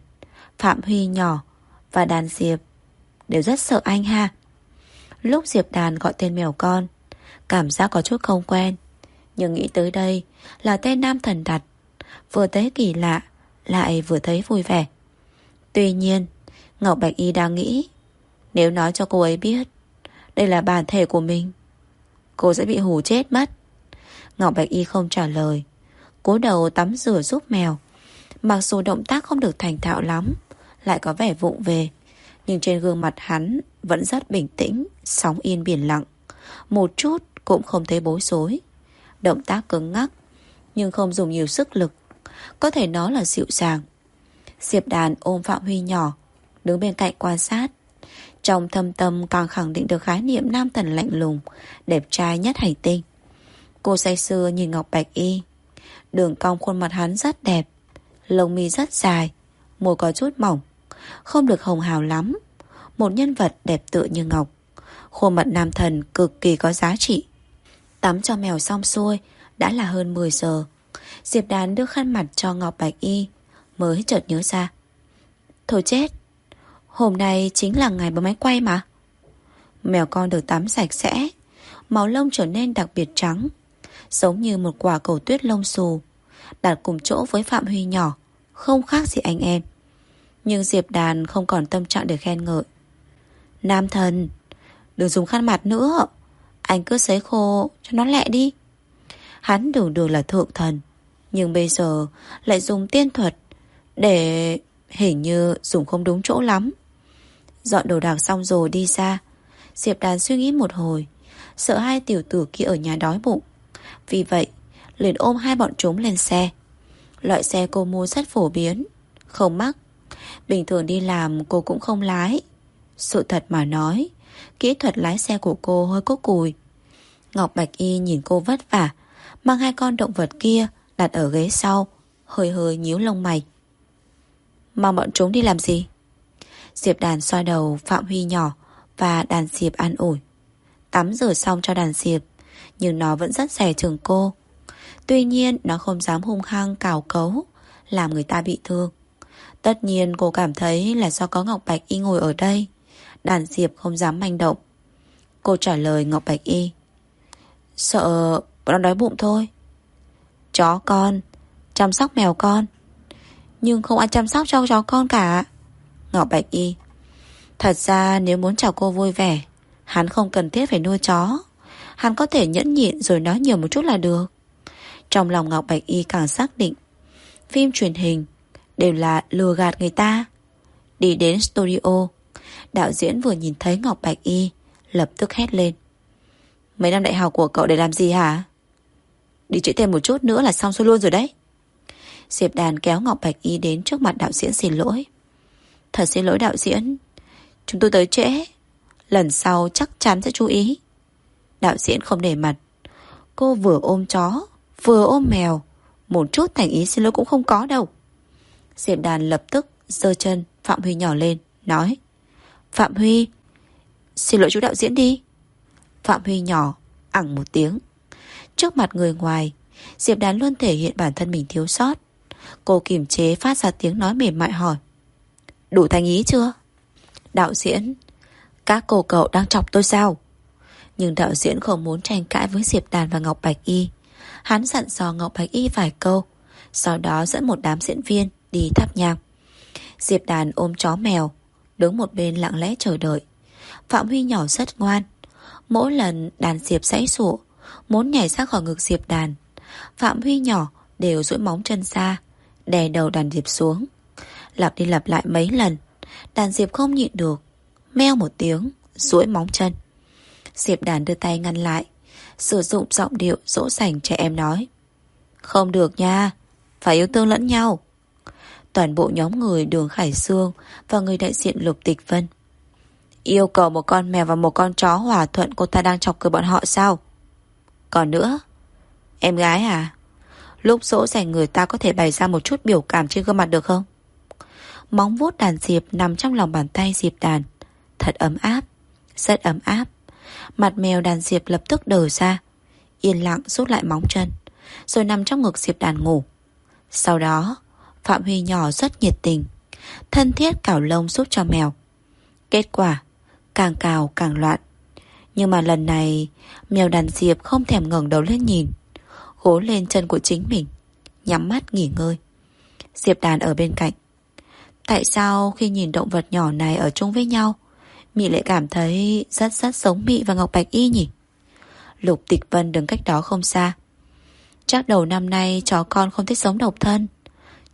Phạm Huy nhỏ và đàn Diệp đều rất sợ anh ha. Lúc Diệp Đàn gọi tên mèo con, cảm giác có chút không quen. Nhưng nghĩ tới đây, là tên nam thần đặt. Vừa thấy kỳ lạ, Lại vừa thấy vui vẻ. Tuy nhiên, Ngọc Bạch Y đang nghĩ, Nếu nói cho cô ấy biết, Đây là bản thể của mình, Cô sẽ bị hù chết mất. Ngọc Bạch Y không trả lời Cố đầu tắm rửa giúp mèo. Mặc dù động tác không được thành thạo lắm, Lại có vẻ vụng về, Nhưng trên gương mặt hắn Vẫn rất bình tĩnh, Sóng yên biển lặng. Một chút cũng không thấy bối rối. Động tác cứng ngắc, Nhưng không dùng nhiều sức lực. Có thể nó là dịu dàng. Diệp đàn ôm Phạm Huy nhỏ, Đứng bên cạnh quan sát. Trong thâm tâm càng khẳng định được khái niệm nam thần lạnh lùng, Đẹp trai nhất hành tinh. Cô say sưa nhìn Ngọc Bạch Y. Đường cong khuôn mặt hắn rất đẹp, Lông mi rất dài, Môi có chút mỏng, Không được hồng hào lắm. Một nhân vật đẹp tựa như Ngọc. Khuôn mặt nam thần cực kỳ có giá trị. Tắm cho mèo xong xuôi, Đã là hơn 10 giờ. Diệp đàn đưa khăn mặt cho Ngọc Bạch Y, Mới chợt nhớ ra. Thôi chết, Hôm nay chính là ngày bấm máy quay mà. Mèo con được tắm sạch sẽ, Màu lông trở nên đặc biệt trắng, Giống như một quả cầu tuyết lông xù, Đặt cùng chỗ với Phạm Huy nhỏ, Không khác gì anh em. Nhưng Diệp Đàn không còn tâm trạng để khen ngợi. Nam thần, Đừng dùng khăn mặt nữa. Anh cứ sấy khô, cho nó lẹ đi. Hắn đường đường là thượng thần, Nhưng bây giờ lại dùng tiên thuật Để hình như dùng không đúng chỗ lắm. Dọn đồ đạc xong rồi đi ra. Diệp đàn suy nghĩ một hồi, Sợ hai tiểu tử kia ở nhà đói bụng. Vì vậy, liền ôm hai bọn chúng lên xe. Loại xe cô mua rất phổ biến, Không mắc. Bình thường đi làm cô cũng không lái. Sự thật mà nói Kỹ thuật lái xe của cô hơi cốt cùi. Ngọc Bạch Y nhìn cô vất vả, Mang hai con động vật kia Đặt ở ghế sau, Hơi hơi nhíu lông mày. Mang bọn chúng đi làm gì? Diệp đàn xoay đầu Phạm Huy nhỏ Và đàn Diệp an ủi. Tắm rửa xong cho đàn Diệp, Nhưng nó vẫn rất rẻ trường cô. Tuy nhiên, nó không dám hung hăng cào cấu, Làm người ta bị thương. Tất nhiên cô cảm thấy là do có Ngọc Bạch Y ngồi ở đây Đàn Diệp không dám manh động. Cô trả lời Ngọc Bạch Y. Sợ nó đói bụng thôi. Chó con, Chăm sóc mèo con. Nhưng không ai chăm sóc cho chó con cả. Ngọc Bạch Y. Thật ra nếu muốn chào cô vui vẻ, Hắn không cần thiết phải nuôi chó. Hắn có thể nhẫn nhịn rồi nói nhiều một chút là được. Trong lòng Ngọc Bạch Y càng xác định, Phim truyền hình Đều là lừa gạt người ta. Đi đến studio Đạo diễn vừa nhìn thấy Ngọc Bạch Y, Lập tức hét lên. Mấy năm đại học của cậu để làm gì hả? Đi chữa thêm một chút nữa là xong xuôi luôn rồi đấy. Diệp đàn kéo Ngọc Bạch Y đến trước mặt đạo diễn xin lỗi. Thật xin lỗi đạo diễn. Chúng tôi tới trễ. Lần sau chắc chắn sẽ chú ý. Đạo diễn không để mặt. Cô vừa ôm chó, Vừa ôm mèo. Một chút thành ý xin lỗi cũng không có đâu. Diệp đàn lập tức giơ chân, Phạm Huy nhỏ lên, Nói. Phạm Huy. Xin lỗi chú đạo diễn đi. Phạm Huy nhỏ, ẳng một tiếng. Trước mặt người ngoài, Diệp Đán luôn thể hiện bản thân mình thiếu sót. Cô kiềm chế phát ra tiếng nói mềm mại hỏi. Đủ thành ý chưa? Đạo diễn, Các cô cậu đang chọc tôi sao? Nhưng đạo diễn không muốn tranh cãi với Diệp Đàn và Ngọc Bạch Y. Hắn dặn dò Ngọc Bạch Y vài câu, Sau đó dẫn một đám diễn viên đi thắp nhang. Diệp Đàn ôm chó mèo Đứng một bên lặng lẽ chờ đợi. Phạm Huy nhỏ rất ngoan. Mỗi lần đàn Diệp sãy sụ Muốn nhảy ra khỏi ngực Diệp đàn, Phạm Huy nhỏ đều duỗi móng chân ra, Đè đầu đàn Diệp xuống. Lặp đi lặp lại mấy lần, Đàn Diệp không nhịn được, Meo một tiếng, duỗi móng chân. Diệp đàn đưa tay ngăn lại, Sử dụng giọng điệu dỗ dành trẻ em nói, Không được nha, Phải yêu thương lẫn nhau. Toàn bộ nhóm người đường Khải Sương Và người đại diện Lục Tịch Vân. Yêu cầu một con mèo và một con chó hòa thuận Cô ta đang chọc cười bọn họ sao? Còn nữa, Em gái à Lúc dỗ dành người ta có thể bày ra một chút biểu cảm trên gương mặt được không? Móng vuốt đàn Diệp nằm trong lòng bàn tay Diệp đàn, Thật ấm áp, Rất ấm áp. Mặt mèo đàn Diệp lập tức đờ ra, Yên lặng rút lại móng chân, Rồi nằm trong ngực Diệp đàn ngủ. Sau đó Phạm Huy nhỏ rất nhiệt tình. Thân thiết cào lông giúp cho mèo. Kết quả, Càng cào càng loạn. Nhưng mà lần này, Mèo đàn Diệp không thèm ngẩng đầu lên nhìn Gố lên chân của chính mình, Nhắm mắt nghỉ ngơi. Diệp đàn ở bên cạnh. Tại sao khi nhìn động vật nhỏ này ở chung với nhau, Mị lại cảm thấy rất rất giống Mị và Ngọc Bạch Y nhỉ? Lục Tịch Vân đứng cách đó không xa. Chắc đầu năm nay chó con không thích sống độc thân.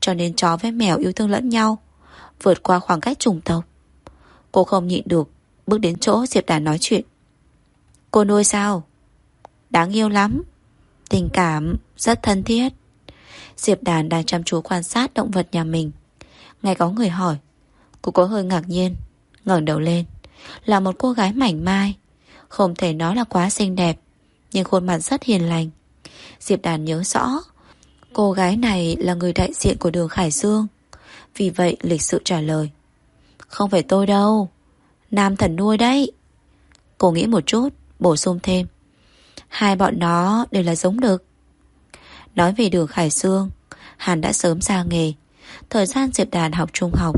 Cho nên chó với mèo yêu thương lẫn nhau, Vượt qua khoảng cách trùng tộc. Cô không nhịn được, Bước đến chỗ Diệp Đàn nói chuyện. Cô nuôi sao? Đáng yêu lắm. Tình cảm rất thân thiết. Diệp Đàn đang chăm chú quan sát động vật nhà mình. Ngay có người hỏi, Cô có hơi ngạc nhiên, ngẩng đầu lên. Là một cô gái mảnh mai. Không thể nói là quá xinh đẹp, Nhưng khuôn mặt rất hiền lành. Diệp Đàn nhớ rõ Cô gái này là người đại diện của đường Khải Dương. Vì vậy lịch sự trả lời. Không phải tôi đâu. Nam thần nuôi đấy. Cô nghĩ một chút, Bổ sung thêm. Hai bọn nó đều là giống đực. Nói về đường Khải Dương, Hắn đã sớm ra nghề. Thời gian Diệp Đàn học trung học,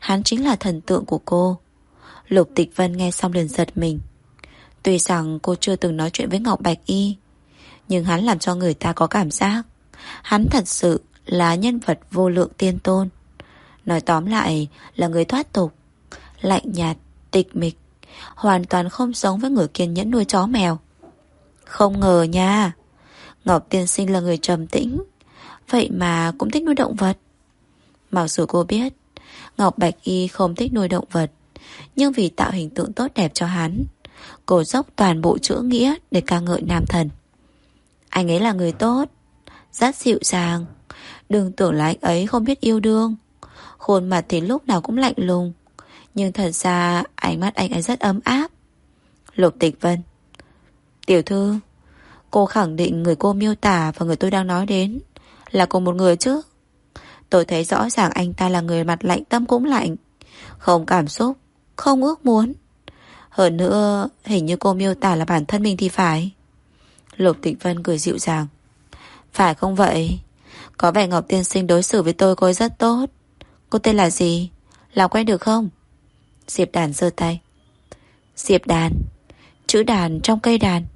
Hắn chính là thần tượng của cô. Lục Tịch Vân nghe xong liền giật mình. Tuy rằng cô chưa từng nói chuyện với Ngọc Bạch Y, Nhưng hắn làm cho người ta có cảm giác. Hắn thật sự là nhân vật vô lượng tiên tôn. Nói tóm lại là người thoát tục Lạnh nhạt, tịch mịch Hoàn toàn không giống với người kiên nhẫn nuôi chó mèo. Không ngờ nha Ngọc Tiên Sinh là người trầm tĩnh Vậy mà cũng thích nuôi động vật. Mặc dù cô biết Ngọc Bạch Y không thích nuôi động vật Nhưng vì tạo hình tượng tốt đẹp cho hắn Cô dốc toàn bộ chữ nghĩa Để ca ngợi nam thần. Anh ấy là người tốt rất dịu dàng. Đừng tưởng là anh ấy không biết yêu đương. Khuôn mặt thì lúc nào cũng lạnh lùng. Nhưng thật ra, ánh mắt anh ấy rất ấm áp. Lục tịch vân. Tiểu thư, Cô khẳng định người cô miêu tả Và người tôi đang nói đến Là cùng một người chứ? Tôi thấy rõ ràng anh ta là người mặt lạnh tâm cũng lạnh. Không cảm xúc, Không ước muốn. Hơn nữa, hình như cô miêu tả là bản thân mình thì phải. Lục Tịch Vân cười dịu dàng. Phải không vậy? Có vẻ Ngọc Tiên Sinh đối xử với tôi cô ấy rất tốt. Cô tên là gì? Làm quen được không? Diệp đàn giơ tay. Diệp đàn? Chữ đàn trong cây đàn.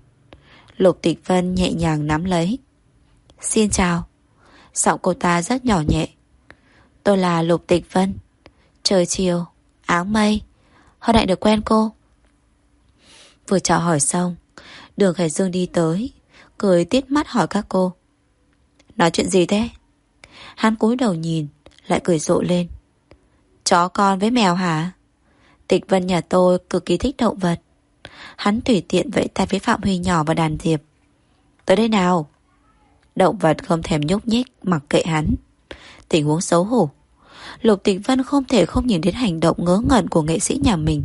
Lục Tịch Vân nhẹ nhàng nắm lấy. Xin chào. Giọng cô ta rất nhỏ nhẹ. Tôi là Lục Tịch Vân. Trời chiều, áng mây. Hôm nay được quen cô. Vừa chào hỏi xong Đường hải Dương đi tới Cười tít mắt hỏi các cô. Nói chuyện gì thế? Hắn cúi đầu nhìn, Lại cười rộ lên. Chó con với mèo hả? Tịch Vân nhà tôi cực kỳ thích động vật. Hắn tùy tiện vẫy tay với Phạm Huy nhỏ và đàn diệp. Tới đây nào. Động vật không thèm nhúc nhích, Mặc kệ hắn. Tình huống xấu hổ. Lục Tịch Vân không thể không nhìn đến hành động ngớ ngẩn của nghệ sĩ nhà mình,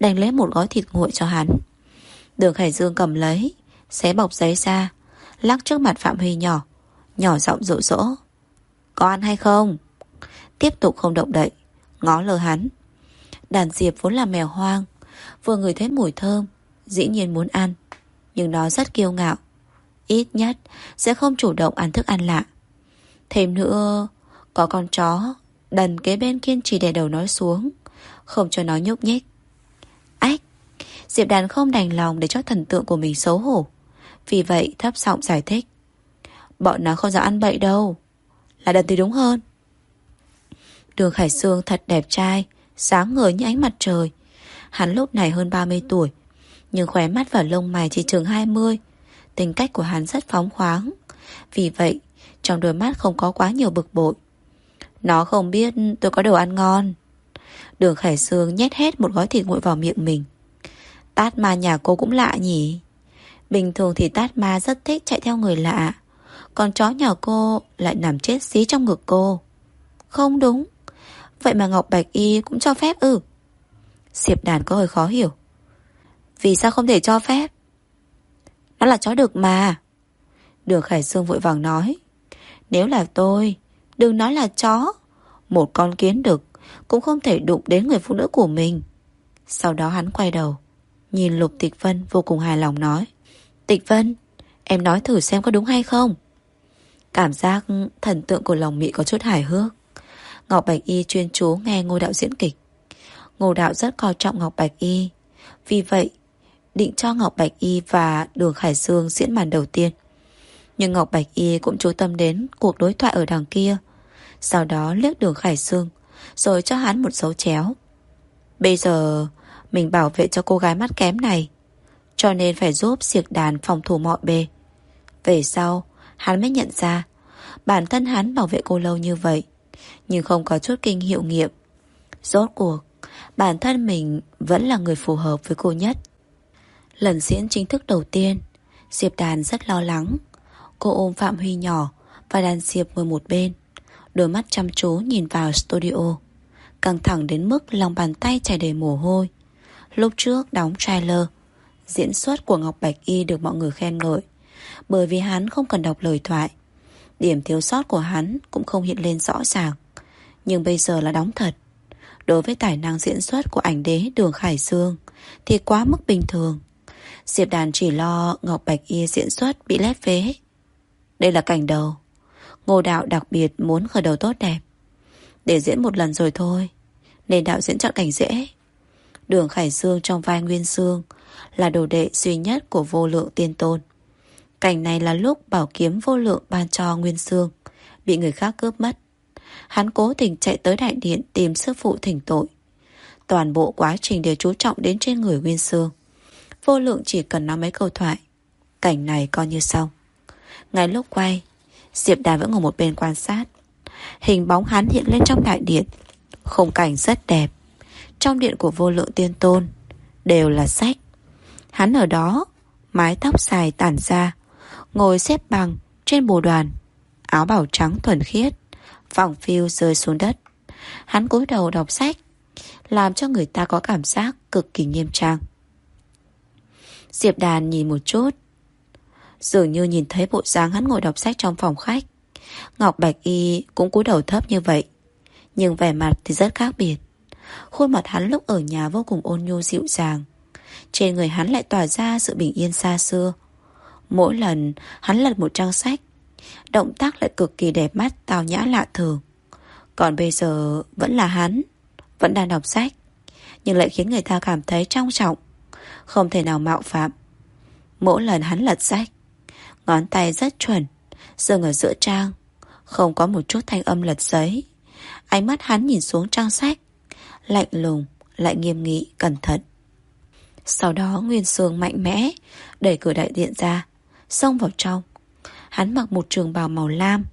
Đành lấy một gói thịt nguội cho hắn. Đường Khải Dương cầm lấy, Xé bọc giấy ra, Lắc trước mặt Phạm Huy nhỏ. Nhỏ giọng rộ rỗ Có ăn hay không? Tiếp tục không động đậy, Ngó lờ hắn. Đàn diệp vốn là mèo hoang, Vừa ngửi thấy mùi thơm, Dĩ nhiên muốn ăn, Nhưng nó rất kiêu ngạo. Ít nhất, sẽ không chủ động ăn thức ăn lạ. Thêm nữa, Có con chó, Đần kế bên kiên trì đè đầu nói xuống, Không cho nó nhúc nhích. Ách, Diệp đàn không đành lòng để cho thần tượng của mình xấu hổ. Vì vậy, thấp giọng giải thích. Bọn nó không dám ăn bậy đâu. Là đần thì đúng hơn. Đường Khải Sương thật đẹp trai, Sáng ngời như ánh mặt trời. Hắn lúc này hơn 30 tuổi, Nhưng khóe mắt và lông mày chỉ chừng 20 Tính cách của hắn rất phóng khoáng. Vì vậy, Trong đôi mắt không có quá nhiều bực bội. Nó không biết tôi có đồ ăn ngon. Đường Khải Sương nhét hết một gói thịt nguội vào miệng mình. Tát ma nhà cô cũng lạ nhỉ. Bình thường thì Tát ma rất thích chạy theo người lạ. Còn chó nhỏ cô lại nằm chết xí trong ngực cô. Không đúng. Vậy mà Ngọc Bạch Y cũng cho phép ư? Diệp đàn có hơi khó hiểu. Vì sao không thể cho phép? Nó là chó đực mà. Đường Khải Dương vội vàng nói. Nếu là tôi, Đừng nói là chó. Một con kiến đực Cũng không thể đụng đến người phụ nữ của mình. Sau đó hắn quay đầu, Nhìn Lục Tịch Vân vô cùng hài lòng nói. Tịch Vân, Em nói thử xem có đúng hay không? Cảm giác thần tượng của lòng mị có chút hài hước. Ngọc Bạch Y chuyên chú nghe ngô đạo diễn kịch. Ngô Đạo rất coi trọng Ngọc Bạch Y. Vì vậy, Định cho Ngọc Bạch Y và Đường Khải Dương diễn màn đầu tiên. Nhưng Ngọc Bạch Y cũng chú tâm đến Cuộc đối thoại ở đằng kia. Sau đó liếc Đường Khải Dương, Rồi cho hắn một dấu chéo. Bây giờ, Mình bảo vệ cho cô gái mắt kém này. Cho nên phải giúp diệt đàn phòng thủ mọi bề. Về sau Hắn mới nhận ra. Bản thân hắn bảo vệ cô lâu như vậy Nhưng không có chút kinh hiệu nghiệm. Rốt cuộc bản thân mình vẫn là người phù hợp với cô nhất. Lần diễn chính thức đầu tiên, Diệp Đàn rất lo lắng. Cô ôm Phạm Huy nhỏ Và đàn diệp ngồi một bên Đôi mắt chăm chú nhìn vào studio. Căng thẳng đến mức lòng bàn tay chảy đầy mồ hôi. Lúc trước đóng trailer Diễn xuất của Ngọc Bạch Y được mọi người khen ngợi. Bởi vì hắn không cần đọc lời thoại. Điểm thiếu sót của hắn Cũng không hiện lên rõ ràng. Nhưng bây giờ là đóng thật. Đối với tài năng diễn xuất của ảnh đế Đường Khải Dương Thì quá mức bình thường. Diệp Đàn chỉ lo Ngọc Bạch Y diễn xuất bị lép vế Đây là cảnh đầu. Ngô đạo đặc biệt muốn khởi đầu tốt đẹp. Để diễn một lần rồi thôi, Nên đạo diễn chọn cảnh dễ. Đường Khải Dương trong vai Nguyên Dương Là đồ đệ duy nhất của vô lượng tiên tôn. Cảnh này là lúc bảo kiếm vô lượng ban cho Nguyên sương. Bị người khác cướp mất. Hắn cố tình chạy tới đại điện Tìm sư phụ thỉnh tội. Toàn bộ quá trình đều chú trọng đến trên người Nguyên sương. Vô lượng chỉ cần nói mấy câu thoại. Cảnh này coi như xong. Ngay lúc quay, Diệp Đà vẫn ngồi một bên quan sát. Hình bóng hắn hiện lên trong đại điện. Khung cảnh rất đẹp. Trong điện của vô lượng tiên tôn Đều là sách. Hắn ở đó, Mái tóc dài tản ra Ngồi xếp bằng trên bồ đoàn, Áo bảo trắng thuần khiết, Vòng phiêu rơi xuống đất. Hắn cúi đầu đọc sách, Làm cho người ta có cảm giác cực kỳ nghiêm trang. Diệp Đàn nhìn một chút, Dường như nhìn thấy bộ dáng hắn ngồi đọc sách trong phòng khách. Ngọc Bạch Y cũng cúi đầu thấp như vậy, Nhưng vẻ mặt thì rất khác biệt. Khuôn mặt hắn lúc ở nhà vô cùng ôn nhu dịu dàng. Trên người hắn lại tỏa ra sự bình yên xa xưa. Mỗi lần hắn lật một trang sách. Động tác lại cực kỳ đẹp mắt Tào nhã lạ thường. Còn bây giờ vẫn là hắn. Vẫn đang đọc sách. Nhưng lại khiến người ta cảm thấy trong trọng. Không thể nào mạo phạm. Mỗi lần hắn lật sách Ngón tay rất chuẩn Dừng ở giữa trang. Không có một chút thanh âm lật giấy. Ánh mắt hắn nhìn xuống trang sách. Lạnh lùng, lại nghiêm nghị, cẩn thận. Sau đó Nguyên Sương mạnh mẽ Đẩy cửa đại điện ra. Xông vào trong. Hắn mặc một trường bào màu lam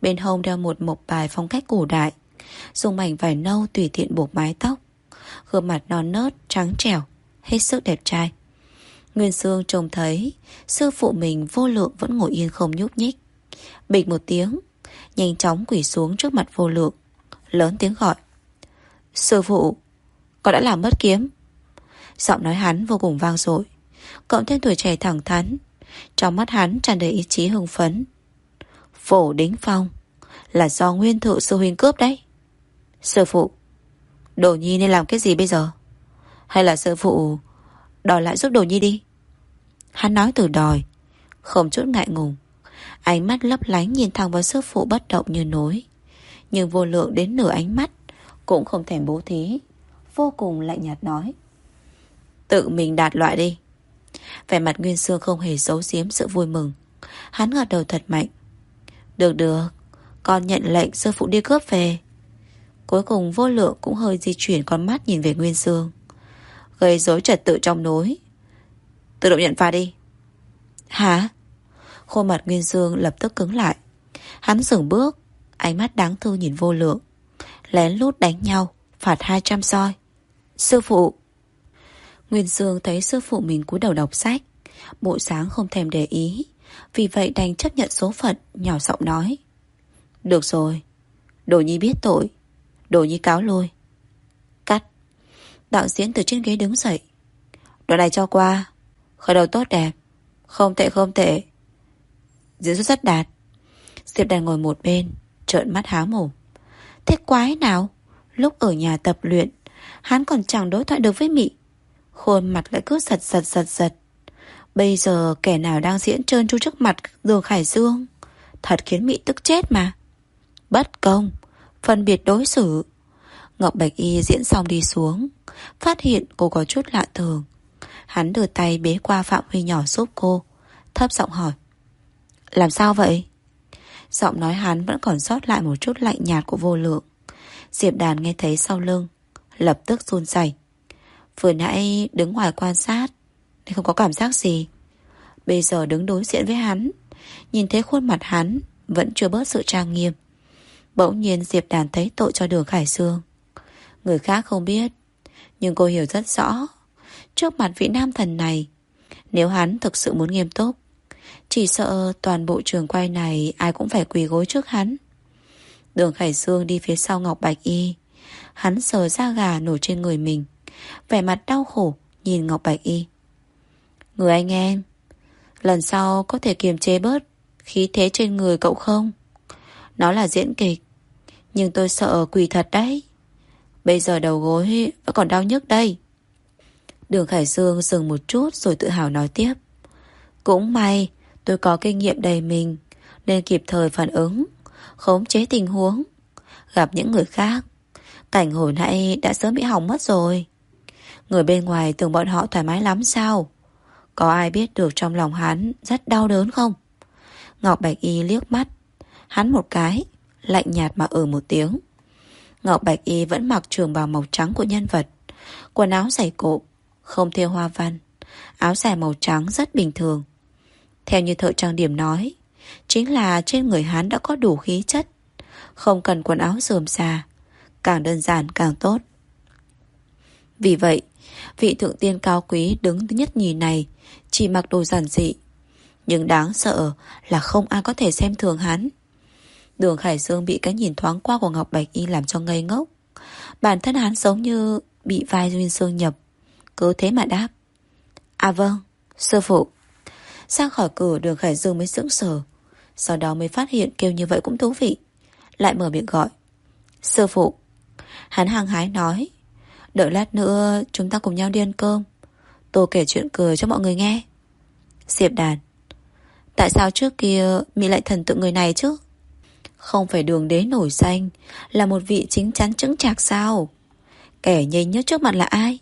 Bên hông đeo một mộc bài phong cách cổ đại Dùng mảnh vải nâu tùy tiện buộc mái tóc. Gương mặt non nớt, trắng trẻo Hết sức đẹp trai. Nguyên Sương trông thấy Sư phụ mình vô lượng vẫn ngồi yên không nhúc nhích. Bịch một tiếng Nhanh chóng quỷ xuống trước mặt vô lượng Lớn tiếng gọi. Sư phụ Con đã làm mất kiếm. Giọng nói hắn vô cùng vang dội Cộng thêm tuổi trẻ thẳng thắn trong mắt hắn tràn đầy ý chí hưng phấn. Phổ đính phong, Là do nguyên thự sư huynh cướp đấy. Sư phụ, Đồ nhi nên làm cái gì bây giờ? Hay là sư phụ Đòi lại giúp đồ nhi đi? Hắn nói từ đòi, Không chút ngại ngùng. Ánh mắt lấp lánh nhìn thẳng vào sư phụ bất động như nối Nhưng vô lượng đến nửa ánh mắt Cũng không thèm bố thí. Vô cùng lạnh nhạt nói, Tự mình đạt loại đi. Vẻ mặt Nguyên Sương không hề giấu giếm sự vui mừng. Hắn gật đầu thật mạnh. Được được. Con nhận lệnh sư phụ đi cướp về. Cuối cùng vô lượng cũng hơi di chuyển con mắt nhìn về Nguyên Sương. Gây rối trật tự trong núi. Tự động nhận pha đi. Hả? Khuôn mặt Nguyên Dương lập tức cứng lại. Hắn dừng bước, Ánh mắt đáng thương nhìn vô lượng. Lén lút đánh nhau, Phạt 200 soi. Sư phụ Nguyên Dương thấy sư phụ mình cúi đầu đọc sách. Bộ sáng không thèm để ý. Vì vậy đành chấp nhận số phận, Nhỏ giọng nói. Được rồi. Đồ nhi biết tội. Đồ nhi cáo lôi. Cắt. Đạo diễn từ trên ghế đứng dậy. Đoạn này cho qua. Khởi đầu tốt đẹp. Không tệ không tệ. Diễn xuất rất đạt. Diệp đàn ngồi một bên, Trợn mắt há mồm. Thế quái nào? Lúc ở nhà tập luyện, Hắn còn chẳng đối thoại được với mỹ. Khuôn mặt lại cứ giật giật giật giật. Bây giờ kẻ nào đang diễn trơn tru trước mặt Đường Khải Dương? Thật khiến mỹ tức chết mà. Bất công. Phân biệt đối xử. Ngọc Bạch Y diễn xong đi xuống. Phát hiện cô có chút lạ thường. Hắn đưa tay bế qua Phạm Huy nhỏ giúp cô. Thấp giọng hỏi. Làm sao vậy? Giọng nói hắn vẫn còn sót lại một chút lạnh nhạt của vô lượng. Diệp đàn nghe thấy sau lưng, Lập tức run rẩy. Vừa nãy đứng ngoài quan sát, Nên không có cảm giác gì. Bây giờ đứng đối diện với hắn, Nhìn thấy khuôn mặt hắn Vẫn chưa bớt sự trang nghiêm. Bỗng nhiên Diệp đàn thấy tội cho đường Khải Sương Người khác không biết, Nhưng cô hiểu rất rõ. Trước mặt vị nam thần này, Nếu hắn thực sự muốn nghiêm túc, Chỉ sợ toàn bộ trường quay này Ai cũng phải quỳ gối trước hắn. Đường Khải sương đi phía sau Ngọc Bạch Y, Hắn sờ da gà nổi trên người mình. Vẻ mặt đau khổ, Nhìn Ngọc Bạch Y. Người anh em, Lần sau có thể kiềm chế bớt Khí thế trên người cậu không? Nó là diễn kịch, Nhưng tôi sợ quỳ thật đấy. Bây giờ đầu gối vẫn còn đau nhức đây. Đường Khải Dương dừng một chút Rồi tự hào nói tiếp. Cũng may, tôi có kinh nghiệm đầy mình, Nên kịp thời phản ứng, Khống chế tình huống. Gặp những người khác, Cảnh hồi nãy đã sớm bị hỏng mất rồi. Người bên ngoài tưởng bọn họ thoải mái lắm sao? Có ai biết được trong lòng hắn Rất đau đớn không? Ngọc Bạch Y liếc mắt. Hắn một cái, Lạnh nhạt mà ở một tiếng. Ngọc Bạch Y vẫn mặc trường bào màu trắng của nhân vật. Quần áo giày cộm, Không theo hoa văn. Áo dài màu trắng rất bình thường. Theo như thợ trang điểm nói, Chính là trên người hắn đã có đủ khí chất. Không cần quần áo dườm xà Càng đơn giản càng tốt. Vì vậy Vị thượng tiên cao quý đứng thứ nhất nhì này Chỉ mặc đồ giản dị. Nhưng đáng sợ là không ai có thể xem thường hắn. Đường Khải Dương bị cái nhìn thoáng qua của Ngọc Bạch Y làm cho ngây ngốc. Bản thân hắn giống như bị vai duyên sương nhập. Cứ thế mà đáp. À vâng, sư phụ. Ra khỏi cửa đường Khải Dương mới sững sờ. Sau đó mới phát hiện kêu như vậy cũng thú vị. Lại mở miệng gọi. Sư phụ. Hắn hàng hái nói. Đợi lát nữa chúng ta cùng nhau đi ăn cơm. Tôi kể chuyện cười cho mọi người nghe. Diệp đàn, Tại sao trước kia Mỹ lại thần tượng người này chứ? Không phải đường đế nổi danh, Là một vị chính chắn chứng chạc sao? Kẻ nhây nhất trước mặt là ai?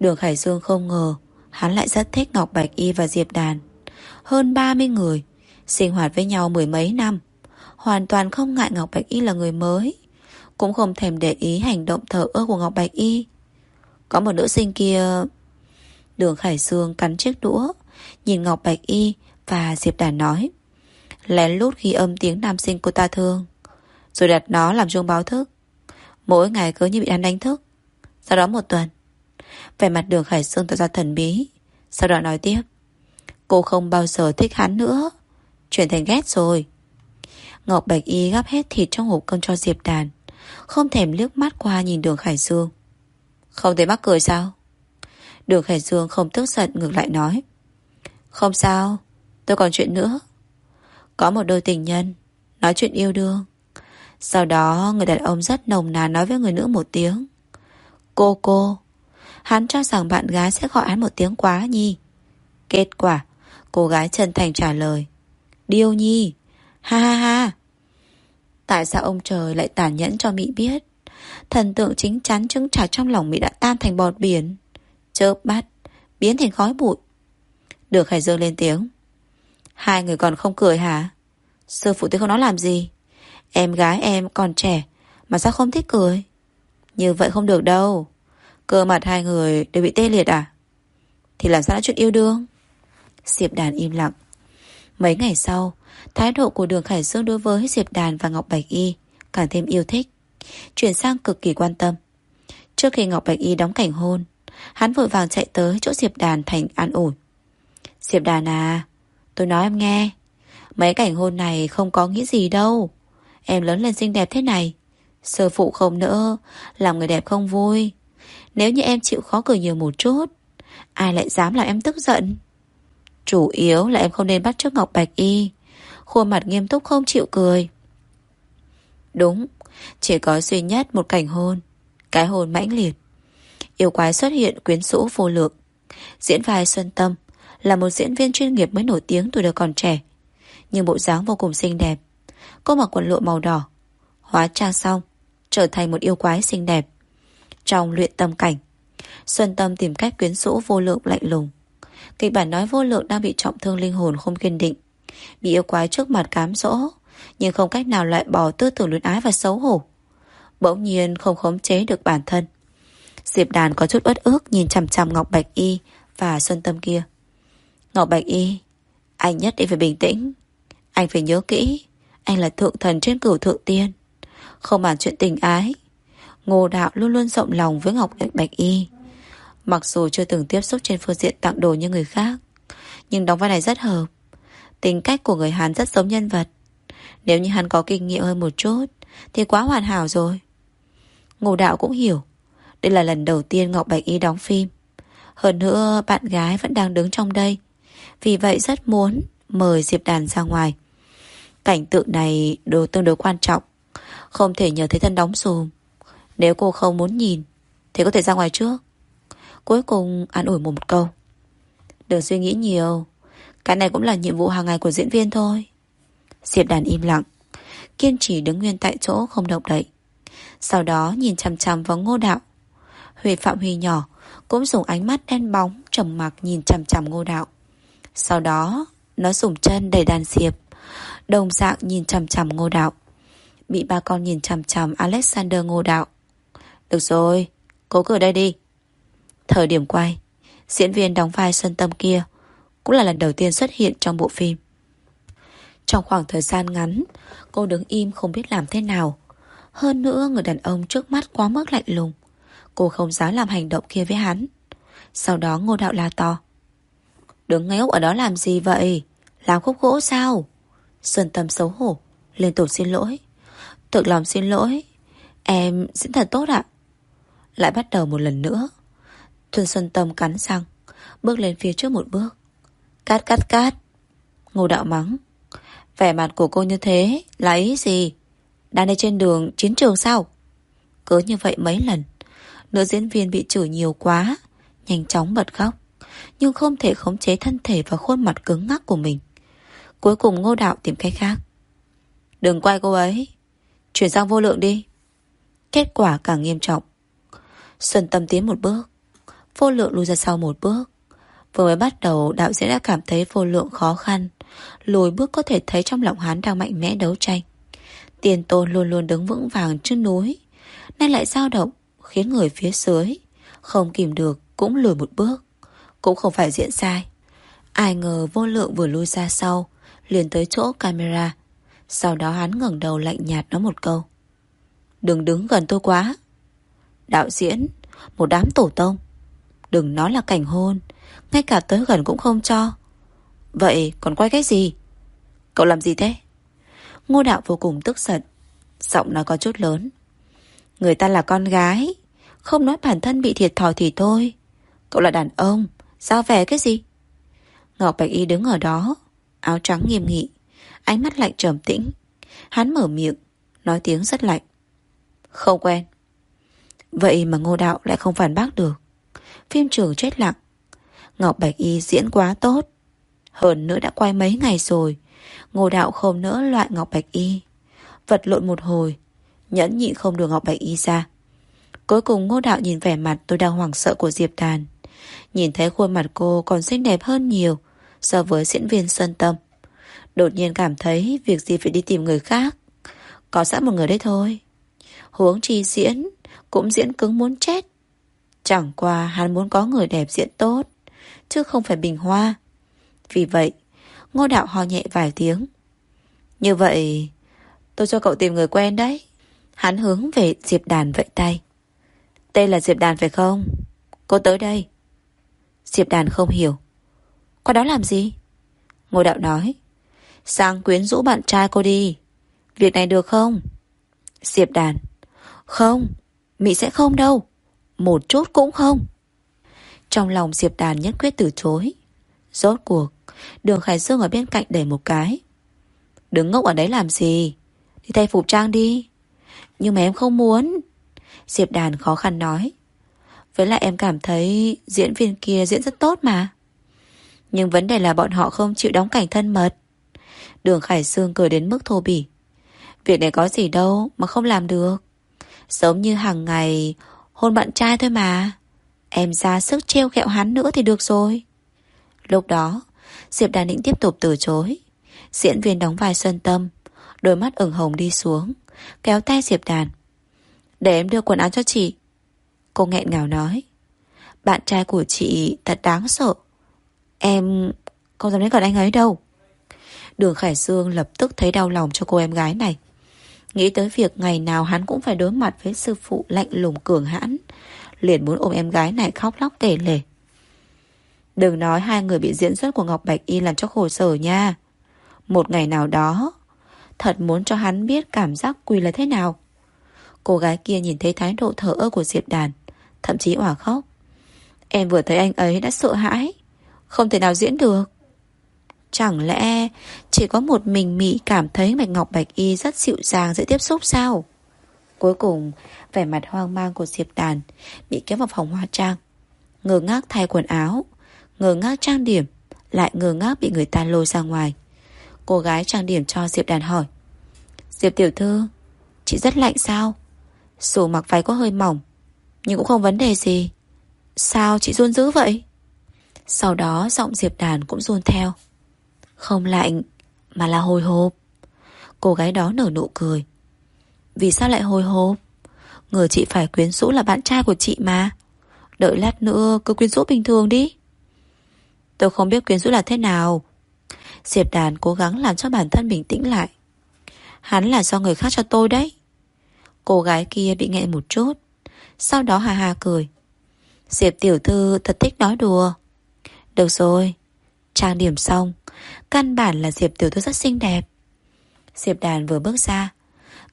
Đường Khải Dương không ngờ, Hắn lại rất thích Ngọc Bạch Y và Diệp Đàn. Hơn 30 người, Sinh hoạt với nhau mười mấy năm, Hoàn toàn không ngại Ngọc Bạch Y là người mới cũng không thèm để ý hành động thờ ơ của Ngọc Bạch Y. Có một nữ sinh kia, Đường Khải Dương cắn chiếc đũa, Nhìn Ngọc Bạch Y Và Diệp Đàn nói, Lén lút ghi âm tiếng nam sinh cô ta thương, Rồi đặt nó làm chuông báo thức. Mỗi ngày cứ như bị hắn đánh thức. Sau đó một tuần. Vẻ mặt đường Khải Dương tỏ ra thần bí. Sau đó nói tiếp, Cô không bao giờ thích hắn nữa. Chuyển thành ghét rồi. Ngọc Bạch Y gắp hết thịt trong hộp cơm cho Diệp Đàn không thèm liếc mắt qua nhìn đường Khải Dương. Không thấy mắc cười sao? Đường Khải Dương không tức giận ngược lại nói. Không sao, Tôi còn chuyện nữa. Có một đôi tình nhân, Nói chuyện yêu đương. Sau đó, người đàn ông rất nồng nàn nói với người nữ một tiếng. Cô cô, Hắn cho rằng bạn gái sẽ gọi hắn một tiếng quá nhi. Kết quả, Cô gái chân thành trả lời. Điêu nhi, Ha ha ha. Tại sao ông trời lại tàn nhẫn cho Mỹ biết? Thần tượng chính chắn chứng trả trong lòng Mỹ đã tan thành bọt biển. Chớp mắt, Biến thành khói bụi. Được Hải Dương lên tiếng. Hai người còn không cười hả? Sư phụ tôi không nói làm gì. Em gái em còn trẻ, Mà sao không thích cười? Như vậy không được đâu. Cơ mặt hai người đều bị tê liệt à? Thì làm sao đã chuyện yêu đương? Diệp đàn im lặng. Mấy ngày sau Thái độ của Đường Khải Dương đối với Diệp Đàn và Ngọc Bạch Y càng thêm yêu thích, chuyển sang cực kỳ quan tâm. Trước khi Ngọc Bạch Y đóng cảnh hôn, hắn vội vàng chạy tới chỗ Diệp Đàn thành an ủi. Diệp Đàn à, tôi nói em nghe, mấy cảnh hôn này không có nghĩa gì đâu. Em lớn lên xinh đẹp thế này, sơ phụ không nữa, làm người đẹp không vui. Nếu như em chịu khó cười nhiều một chút, ai lại dám làm em tức giận? Chủ yếu là em không nên bắt trước Ngọc Bạch Y khuôn mặt nghiêm túc không chịu cười. Đúng, chỉ có duy nhất một cảnh hôn, cái hôn mãnh liệt. Yêu quái xuất hiện quyến rũ vô lượng. Diễn vai Xuân Tâm là một diễn viên chuyên nghiệp mới nổi tiếng tuổi đời còn trẻ. Nhưng bộ dáng vô cùng xinh đẹp. Cô mặc quần lụa màu đỏ, hóa trang xong, trở thành một yêu quái xinh đẹp. Trong luyện tâm cảnh, Xuân Tâm tìm cách quyến rũ vô lượng lạnh lùng. Kịch bản nói vô lượng đang bị trọng thương linh hồn không kiên định. Bị yêu quái trước mặt cám dỗ, Nhưng không cách nào loại bỏ tư tưởng luyến ái và xấu hổ. Bỗng nhiên không khống chế được bản thân. Diệp đàn có chút uất ước Nhìn chằm chằm Ngọc Bạch Y Và Xuân Tâm kia. Ngọc Bạch Y, Anh nhất định phải bình tĩnh. Anh phải nhớ kỹ, Anh là thượng thần trên cửu thượng tiên. Không bàn chuyện tình ái, Ngô Đạo luôn luôn rộng lòng với Ngọc Bạch Y. Mặc dù chưa từng tiếp xúc trên phương diện tặng đồ như người khác, Nhưng đóng vai này rất hợp. Tính cách của người Hàn rất giống nhân vật. Nếu như hắn có kinh nghiệm hơn một chút, Thì quá hoàn hảo rồi. Ngô Đạo cũng hiểu, Đây là lần đầu tiên Ngọc Bạch Y đóng phim. Hơn nữa, bạn gái vẫn đang đứng trong đây, Vì vậy rất muốn Mời Diệp Đàn ra ngoài. Cảnh tượng này đồ tương đối quan trọng, Không thể nhờ thấy thân đóng xùm Nếu cô không muốn nhìn, Thì có thể ra ngoài trước. Cuối cùng an ủi một câu. Đừng suy nghĩ nhiều. Cái này cũng là nhiệm vụ hàng ngày của diễn viên thôi. Diệp đàn im lặng, Kiên trì đứng nguyên tại chỗ không động đậy. Sau đó nhìn chằm chằm vào ngô đạo. Huy Phạm Huy nhỏ Cũng dùng ánh mắt đen bóng trầm mặc nhìn chằm chằm ngô đạo. Sau đó, Nó dùng chân đẩy đàn diệp, Đồng dạng nhìn chằm chằm ngô đạo. Bị ba con nhìn chằm chằm Alexander ngô đạo. Được rồi, Cố cửa đây đi. Thời điểm quay, Diễn viên đóng vai Sơn Tâm kia cũng là lần đầu tiên xuất hiện trong bộ phim. Trong khoảng thời gian ngắn, Cô đứng im không biết làm thế nào. Hơn nữa, người đàn ông trước mắt quá mức lạnh lùng. Cô không dám làm hành động kia với hắn. Sau đó ngô đạo la to. Đứng ngay ốc ở đó làm gì vậy? Làm khúc gỗ sao? Sơn Tâm xấu hổ, Liên tục xin lỗi. Thực lòng xin lỗi. Em diễn thật tốt ạ. Lại bắt đầu một lần nữa. Thuần Xuân Tâm cắn răng, Bước lên phía trước một bước. Cát cát cát. Ngô đạo mắng. Vẻ mặt của cô như thế là ý gì? Đang đi trên đường, chiến trường sao? Cứ như vậy mấy lần, Nữ diễn viên bị chửi nhiều quá, Nhanh chóng bật khóc, Nhưng không thể khống chế thân thể và khuôn mặt cứng ngắc của mình. Cuối cùng ngô đạo tìm cách khác. Đừng quay cô ấy, Chuyển sang vô lượng đi. Kết quả càng nghiêm trọng. Xuân tâm tiến một bước, Vô lượng lùi ra sau một bước. Vừa mới bắt đầu, đạo diễn đã cảm thấy vô lượng khó khăn. Lùi bước có thể thấy trong lòng hắn đang mạnh mẽ đấu tranh. Tiền tôn luôn luôn đứng vững vàng trên núi. Nay lại dao động, Khiến người phía dưới, Không kìm được, cũng lùi một bước. Cũng không phải diễn sai. Ai ngờ vô lượng vừa lui ra sau, liền tới chỗ camera. Sau đó hắn ngẩng đầu lạnh nhạt nói một câu. Đừng đứng gần tôi quá. Đạo diễn, Một đám tổ tông. Đừng nói là cảnh hôn. Ngay cả tới gần cũng không cho. Vậy còn quay cái gì? Cậu làm gì thế? Ngô đạo vô cùng tức giận. Giọng nó có chút lớn. Người ta là con gái. Không nói bản thân bị thiệt thòi thì thôi. Cậu là đàn ông. Sao vẻ cái gì? Ngọc Bạch Y đứng ở đó, Áo trắng nghiêm nghị, Ánh mắt lạnh trầm tĩnh. Hắn mở miệng, Nói tiếng rất lạnh. Không quen. Vậy mà ngô đạo lại không phản bác được. Phim trường chết lặng. Ngọc Bạch Y diễn quá tốt. Hơn nữa đã quay mấy ngày rồi. Ngô đạo không nỡ loại Ngọc Bạch Y. Vật lộn một hồi, Nhẫn nhịn không được Ngọc Bạch Y ra. Cuối cùng ngô đạo nhìn vẻ mặt tôi đang hoảng sợ của Diệp Đàn. Nhìn thấy khuôn mặt cô còn xinh đẹp hơn nhiều So với diễn viên Sơn Tâm. Đột nhiên cảm thấy Việc gì phải đi tìm người khác. Có sẵn một người đấy thôi. Huống chi diễn Cũng diễn cứng muốn chết. Chẳng qua hắn muốn có người đẹp diễn tốt. Chứ không phải bình hoa. Vì vậy, Ngô đạo ho nhẹ vài tiếng. Như vậy, Tôi cho cậu tìm người quen đấy. Hắn hướng về Diệp Đàn vẫy tay. Tên là Diệp Đàn phải không? Cô tới đây. Diệp Đàn không hiểu. Qua đó làm gì? Ngô đạo nói. Sang quyến rũ bạn trai cô đi. Việc này được không? Diệp Đàn. Không Mỹ sẽ không đâu. Một chút cũng không. Trong lòng Diệp Đàn nhất quyết từ chối. Rốt cuộc, đường Khải Dương ở bên cạnh đẩy một cái. Đứng ngốc ở đấy làm gì? Đi thay phục trang đi. Nhưng mà em không muốn. Diệp Đàn khó khăn nói. Với lại em cảm thấy diễn viên kia diễn rất tốt mà. Nhưng vấn đề là bọn họ không chịu đóng cảnh thân mật. Đường Khải Dương cười đến mức thô bỉ. Việc này có gì đâu mà không làm được. Giống như hàng ngày Hôn bạn trai thôi mà Em ra sức treo kẹo hắn nữa thì được rồi. Lúc đó, Diệp Đàn Nĩnh tiếp tục từ chối. Diễn viên đóng vai Sơn Tâm, Đôi mắt ửng hồng đi xuống, Kéo tay Diệp Đàn. Để em đưa quần áo cho chị. Cô nghẹn ngào nói. Bạn trai của chị thật đáng sợ. Em, không dám đến gần anh ấy đâu. Đường Khải Dương lập tức thấy đau lòng cho cô em gái này. Nghĩ tới việc ngày nào hắn cũng phải đối mặt với sư phụ lạnh lùng cường hãn Liền muốn ôm em gái này khóc lóc kể lể. Đừng nói hai người bị diễn xuất của Ngọc Bạch Y làm cho khổ sở nha. Một ngày nào đó Thật muốn cho hắn biết cảm giác quỳ là thế nào. Cô gái kia nhìn thấy thái độ thở ơ của Diệp Đàn Thậm chí òa khóc. Em vừa thấy anh ấy đã sợ hãi Không thể nào diễn được. Chẳng lẽ chỉ có một mình Mỹ cảm thấy Bạch Ngọc Bạch Y rất dịu dàng dễ tiếp xúc sao? Cuối cùng, vẻ mặt hoang mang của Diệp Đàn bị kéo vào phòng hóa trang. Ngờ ngác thay quần áo, ngờ ngác trang điểm, lại ngờ ngác bị người ta lôi ra ngoài. Cô gái trang điểm cho Diệp Đàn hỏi. Diệp tiểu thư, chị rất lạnh sao? Dù mặc váy có hơi mỏng, nhưng cũng không vấn đề gì. Sao chị run dữ vậy? Sau đó giọng Diệp Đàn cũng run theo. Không lạnh, mà là hồi hộp. Cô gái đó nở nụ cười. Vì sao lại hồi hộp? Người chị phải quyến rũ là bạn trai của chị mà. Đợi lát nữa, cứ quyến rũ bình thường đi. Tôi không biết quyến rũ là thế nào. Diệp đàn cố gắng làm cho bản thân bình tĩnh lại. Hắn là do người khác cho tôi đấy. Cô gái kia bị nghẹn một chút. Sau đó hà hà cười. Diệp tiểu thư thật thích nói đùa. Được rồi. Trang điểm xong. Căn bản là Diệp tiểu thư rất xinh đẹp. Diệp đàn vừa bước ra.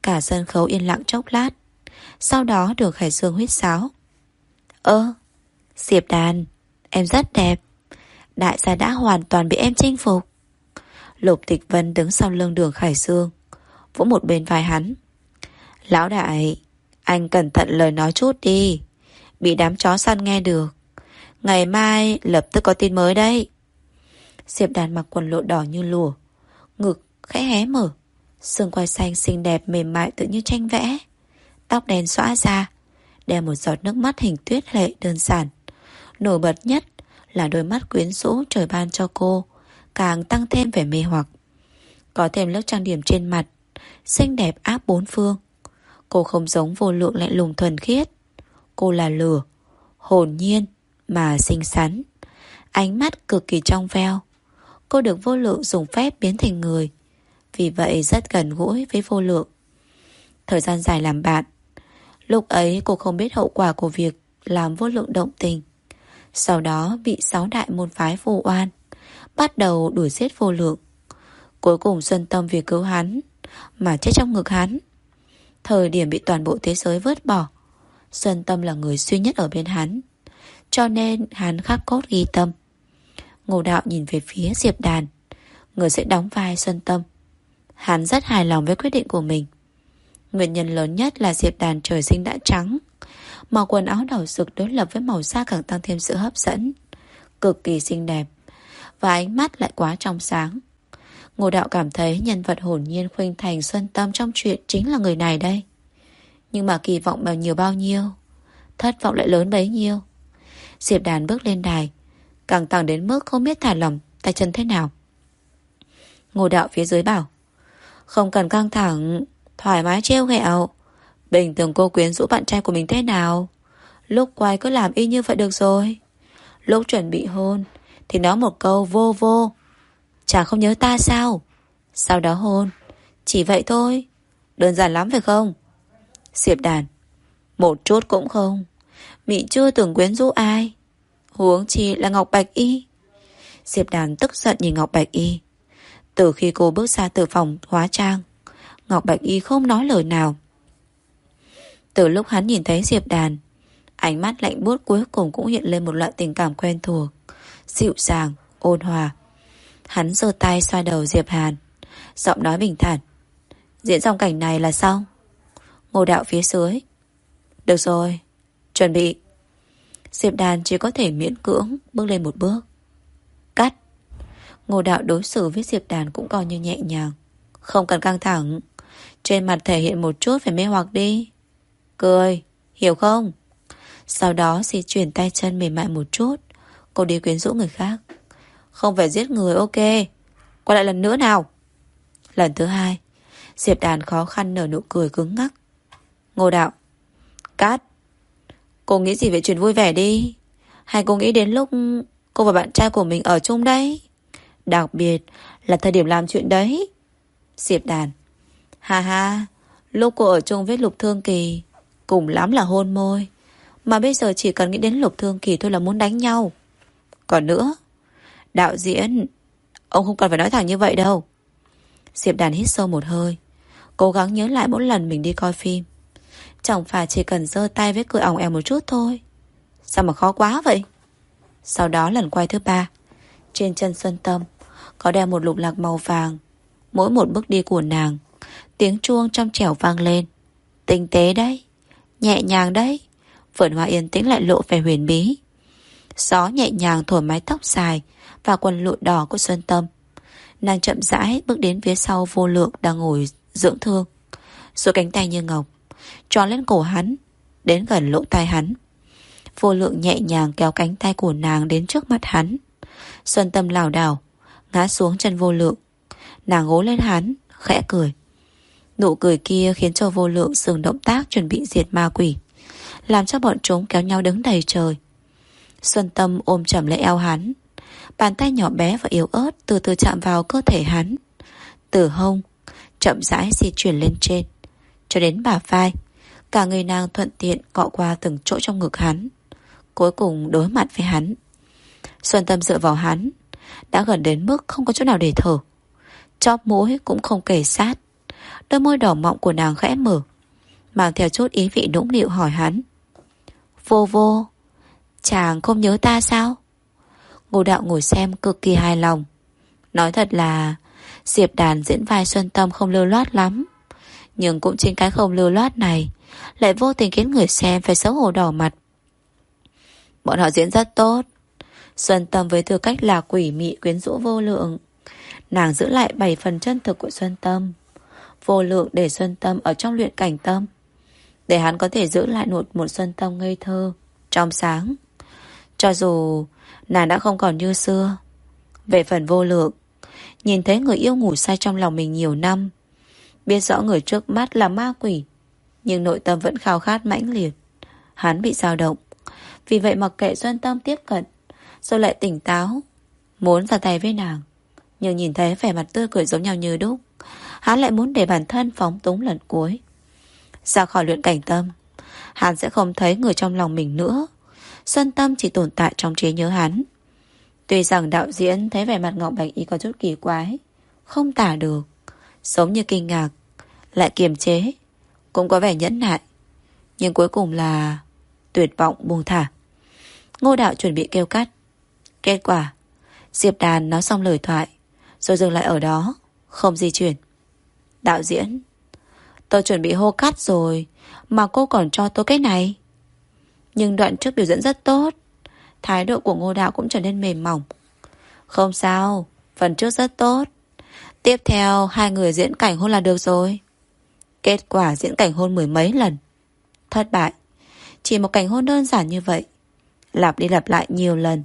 Cả sân khấu yên lặng chốc lát. Sau đó được Hải Dương huyết sáo. Ơ, Diệp đàn, em rất đẹp. Đại gia đã hoàn toàn bị em chinh phục. Lục Tịch Vân đứng sau lưng đường Khải Dương, vỗ một bên vai hắn. Lão đại, anh cẩn thận lời nói chút đi. Bị đám chó săn nghe được. Ngày mai lập tức có tin mới đấy. Diệp đàn mặc quần lộ đỏ như lùa. Ngực khẽ hé mở. Xương quai xanh xinh đẹp mềm mại tự như tranh vẽ. Tóc đen xõa ra. Đeo một giọt nước mắt hình tuyết lệ đơn giản. Nổi bật nhất là đôi mắt quyến rũ trời ban cho cô. Càng tăng thêm vẻ mê hoặc. Có thêm lớp trang điểm trên mặt. Xinh đẹp áp bốn phương. Cô không giống vô lượng lạnh lùng thuần khiết. Cô là lửa. Hồn nhiên mà xinh xắn. Ánh mắt cực kỳ trong veo. Cô được vô lượng dùng phép biến thành người. Vì vậy rất gần gũi với vô lượng. Thời gian dài làm bạn. Lúc ấy cô không biết hậu quả của việc làm vô lượng động tình. Sau đó bị sáu đại môn phái vô oan. Bắt đầu đuổi giết vô lượng. Cuối cùng Xuân Tâm vì cứu hắn, mà chết trong ngực hắn. Thời điểm bị toàn bộ thế giới vớt bỏ, Xuân Tâm là người duy nhất ở bên hắn, Cho nên hắn khắc cốt ghi tâm Ngô Đạo nhìn về phía Diệp Đàn, Người sẽ đóng vai Xuân Tâm Hắn rất hài lòng với quyết định của mình Nguyên nhân lớn nhất là Diệp Đàn trời sinh đã trắng Màu quần áo đỏ rực đối lập với màu da càng tăng thêm sự hấp dẫn Cực kỳ xinh đẹp Và ánh mắt lại quá trong sáng Ngô Đạo cảm thấy nhân vật hồn nhiên khuynh thành Xuân Tâm trong chuyện chính là người này đây. Nhưng mà kỳ vọng bao nhiêu bao nhiêu, thất vọng lại lớn bấy nhiêu. Diệp đàn bước lên đài, càng tăng đến mức không biết thả lỏng tay chân thế nào. Ngô Đạo phía dưới bảo, không cần căng thẳng, thoải mái trêu ghẹo. Bình thường cô quyến rũ bạn trai của mình thế nào. Lúc quay cứ làm y như vậy được rồi. Lúc chuẩn bị hôn, thì nói một câu vô vô. Chàng không nhớ ta sao? Sau đó hôn. Chỉ vậy thôi. Đơn giản lắm phải không? Diệp đàn. Một chút cũng không. Mị chưa từng quyến rũ ai. Huống chi là Ngọc Bạch Y. Diệp đàn tức giận nhìn Ngọc Bạch Y. Từ khi cô bước ra từ phòng hóa trang Ngọc Bạch Y không nói lời nào. Từ lúc hắn nhìn thấy Diệp đàn Ánh mắt lạnh buốt cuối cùng cũng hiện lên một loại tình cảm quen thuộc Dịu dàng, ôn hòa. Hắn giơ tay xoa đầu Diệp Hàn Giọng nói bình thản. Diễn dòng cảnh này là xong. Ngô đạo phía dưới. Được rồi, chuẩn bị. Diệp Đàn chỉ có thể miễn cưỡng Bước lên một bước. Cắt. Ngô đạo đối xử với Diệp Đàn cũng coi như nhẹ nhàng Không cần căng thẳng. Trên mặt thể hiện một chút phải mê hoặc đi. Cười, hiểu không? Sau đó di chuyển tay chân mềm mại một chút. Cô đi quyến rũ người khác. Không phải giết người ok. Quay lại lần nữa nào. Lần thứ hai Diệp đàn khó khăn nở nụ cười cứng ngắc. Ngô đạo Cát Cô nghĩ gì về chuyện vui vẻ đi? Hay cô nghĩ đến lúc cô và bạn trai của mình ở chung đấy? Đặc biệt là thời điểm làm chuyện đấy. Diệp đàn Hà hà, Lúc cô ở chung với Lục Thương Kỳ Cùng lắm là hôn môi. Mà bây giờ chỉ cần nghĩ đến Lục Thương Kỳ thôi là muốn đánh nhau. Còn nữa Đạo diễn Ông không cần phải nói thẳng như vậy đâu. Diệp đàn hít sâu một hơi Cố gắng nhớ lại mỗi lần mình đi coi phim. Chẳng phải chỉ cần giơ tay với cười ỏng ẻo một chút thôi. Sao mà khó quá vậy? Sau đó lần quay thứ ba Trên chân Xuân Tâm Có đeo một lục lạc màu vàng. Mỗi một bước đi của nàng Tiếng chuông trong trẻo vang lên. Tinh tế đấy, Nhẹ nhàng đấy. Vườn hoa yên tĩnh lại lộ vẻ huyền bí. Gió nhẹ nhàng thổi mái tóc dài Và quần lụa đỏ của Xuân Tâm. Nàng chậm rãi bước đến phía sau vô lượng Đang ngồi dưỡng thương. Rồi cánh tay như ngọc, Tròn lên cổ hắn, Đến gần lỗ tai hắn. Vô lượng nhẹ nhàng kéo cánh tay của nàng đến trước mặt hắn. Xuân Tâm lảo đảo, Ngã xuống chân vô lượng. Nàng gối lên hắn, Khẽ cười. Nụ cười kia khiến cho vô lượng dừng động tác chuẩn bị diệt ma quỷ, Làm cho bọn chúng kéo nhau đứng đầy trời. Xuân Tâm ôm chầm lấy eo hắn, Bàn tay nhỏ bé và yếu ớt Từ từ chạm vào cơ thể hắn. Từ hông Chậm rãi di chuyển lên trên, Cho đến bả vai, Cả người nàng thuận tiện cọ qua từng chỗ trong ngực hắn, Cuối cùng đối mặt với hắn. Xuân Tâm dựa vào hắn, Đã gần đến mức không có chỗ nào để thở. Chóp mũi cũng không kể sát. Đôi môi đỏ mọng của nàng khẽ mở, Mang theo chút ý vị nũng nịu hỏi hắn. Vô vô, Chàng không nhớ ta sao? Ngô đạo ngồi xem cực kỳ hài lòng. Nói thật là, Diệp đàn diễn vai Xuân Tâm không lưu loát lắm. Nhưng cũng chính cái không lưu loát này Lại vô tình khiến người xem phải xấu hổ đỏ mặt. Bọn họ diễn rất tốt. Xuân Tâm với tư cách là quỷ mị quyến rũ vô lượng. Nàng giữ lại 7 phần chân thực của Xuân Tâm. Vô lượng để Xuân Tâm ở trong luyện cảnh tâm Để hắn có thể giữ lại một, một Xuân Tâm ngây thơ Trong sáng. Cho dù nàng đã không còn như xưa Về phần vô lượng Nhìn thấy người yêu ngủ say trong lòng mình nhiều năm Biết rõ người trước mắt là ma quỷ Nhưng nội tâm vẫn khao khát mãnh liệt Hắn bị dao động. Vì vậy mặc kệ Xuân Tâm tiếp cận Rồi lại tỉnh táo Muốn ra tay với nàng Nhưng nhìn thấy vẻ mặt tươi cười giống nhau như đúc Hắn lại muốn để bản thân phóng túng lần cuối. Ra khỏi luyện cảnh tâm, Hắn sẽ không thấy người trong lòng mình nữa. Xuân Tâm chỉ tồn tại trong trí nhớ hắn. Tuy rằng đạo diễn thấy vẻ mặt Ngọc Bạch Y có chút kỳ quái, Không tả được. Giống như kinh ngạc, Lại kiềm chế, Cũng có vẻ nhẫn nại. Nhưng cuối cùng là Tuyệt vọng buông thả. Ngô đạo chuẩn bị kêu cắt. Kết quả, Diệp Đàn nói xong lời thoại, Rồi dừng lại ở đó, Không di chuyển. Đạo diễn. Tôi chuẩn bị hô cắt rồi, Mà cô còn cho tôi cái này. Nhưng đoạn trước biểu diễn rất tốt. Thái độ của ngô đạo cũng trở nên mềm mỏng. Không sao, Phần trước rất tốt. Tiếp theo, hai người diễn cảnh hôn là được rồi. Kết quả diễn cảnh hôn mười mấy lần. Thất bại. Chỉ một cảnh hôn đơn giản như vậy. Lặp đi lặp lại nhiều lần.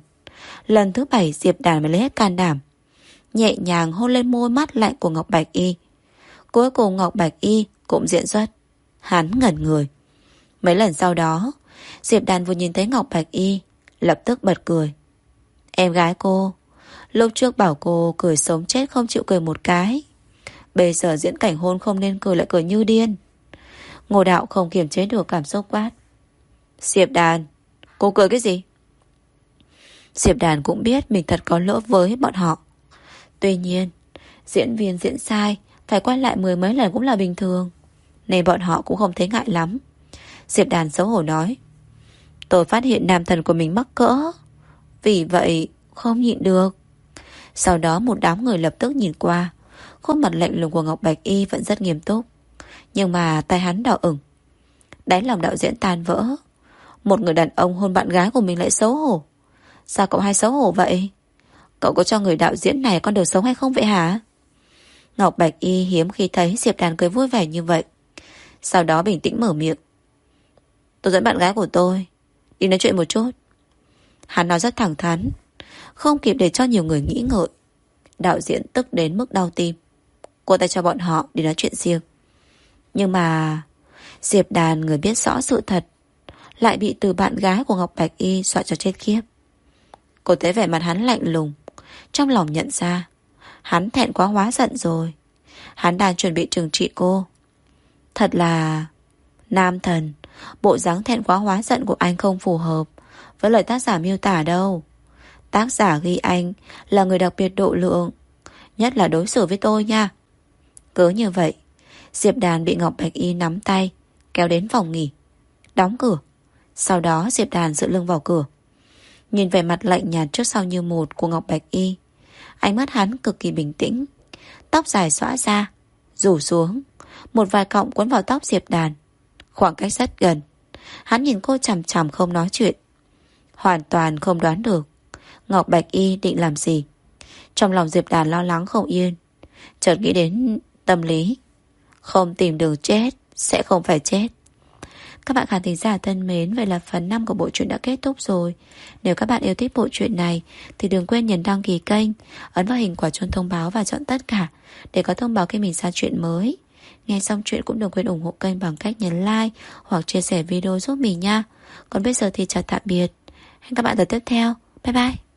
Lần thứ bảy, Diệp Đàn mới lấy hết can đảm. Nhẹ nhàng hôn lên môi mắt lạnh của Ngọc Bạch Y. Cuối cùng Ngọc Bạch Y cũng diễn xuất. Hắn ngẩn người. Mấy lần sau đó, Diệp Đàn vừa nhìn thấy Ngọc Bạch Y, Lập tức bật cười. Em gái cô, Lúc trước bảo cô cười sống chết không chịu cười một cái. Bây giờ diễn cảnh hôn không nên cười lại cười như điên. Ngô đạo không kiềm chế được cảm xúc quát. Diệp đàn, Cô cười cái gì? Diệp đàn cũng biết mình thật có lỗi với bọn họ. Tuy nhiên, Diễn viên diễn sai phải quay lại mười mấy lần cũng là bình thường. Nên bọn họ cũng không thấy ngại lắm. Diệp đàn xấu hổ nói, Tôi phát hiện nam thần của mình mắc cỡ. Vì vậy, không nhịn được. Sau đó một đám người lập tức nhìn qua. Khuôn mặt lạnh lùng của Ngọc Bạch Y vẫn rất nghiêm túc. Nhưng mà tay hắn đỏ ửng. Đánh lòng đạo diễn tan vỡ. Một người đàn ông hôn bạn gái của mình lại xấu hổ. Sao cậu hay xấu hổ vậy? Cậu có cho người đạo diễn này con được sống hay không vậy hả? Ngọc Bạch Y hiếm khi thấy Diệp Đàn cười vui vẻ như vậy. Sau đó bình tĩnh mở miệng. Tôi dẫn bạn gái của tôi Đi nói chuyện một chút. Hắn nói rất thẳng thắn, Không kịp để cho nhiều người nghĩ ngợi. Đạo diễn tức đến mức đau tim. Cô ta cho bọn họ đi nói chuyện riêng. Nhưng mà Diệp đàn, người biết rõ sự thật, Lại bị từ bạn gái của Ngọc Bạch Y Dọa cho chết khiếp. Cô thấy vẻ mặt hắn lạnh lùng, Trong lòng nhận ra Hắn thẹn quá hóa giận rồi. Hắn đang chuẩn bị trừng trị cô. Thật là Nam thần. Bộ dáng thẹn quá hóa giận của anh không phù hợp Với lời tác giả miêu tả đâu. Tác giả ghi anh Là người đặc biệt độ lượng, Nhất là đối xử với tôi nha. Cứ như vậy, Diệp Đàn bị Ngọc Bạch Y nắm tay, Kéo đến phòng nghỉ. Đóng cửa. Sau đó Diệp Đàn dựa lưng vào cửa. Nhìn vẻ mặt lạnh nhạt trước sau như một của Ngọc Bạch Y. Ánh mắt hắn cực kỳ bình tĩnh. Tóc dài xõa ra, Rủ xuống. Một vài cọng cuốn vào tóc Diệp Đàn. Khoảng cách rất gần. Hắn nhìn cô chằm chằm không nói chuyện. Hoàn toàn không đoán được. Ngọc Bạch Y định làm gì? Trong lòng Diệp Đàn lo lắng không yên. Chợt nghĩ đến tâm lý. Không tìm đường chết, Sẽ không phải chết các bạn khán thính giả thân mến, vậy là phần 5 của bộ truyện đã kết thúc rồi. Nếu các bạn yêu thích bộ truyện này thì đừng quên nhấn đăng ký kênh, ấn vào hình quả chuông thông báo và chọn tất cả để có thông báo khi mình ra chuyện mới. Nghe xong chuyện cũng đừng quên ủng hộ kênh bằng cách nhấn like hoặc chia sẻ video giúp mình nha. Còn bây giờ thì chào tạm biệt. Hẹn các bạn ở tiếp theo. Bye bye.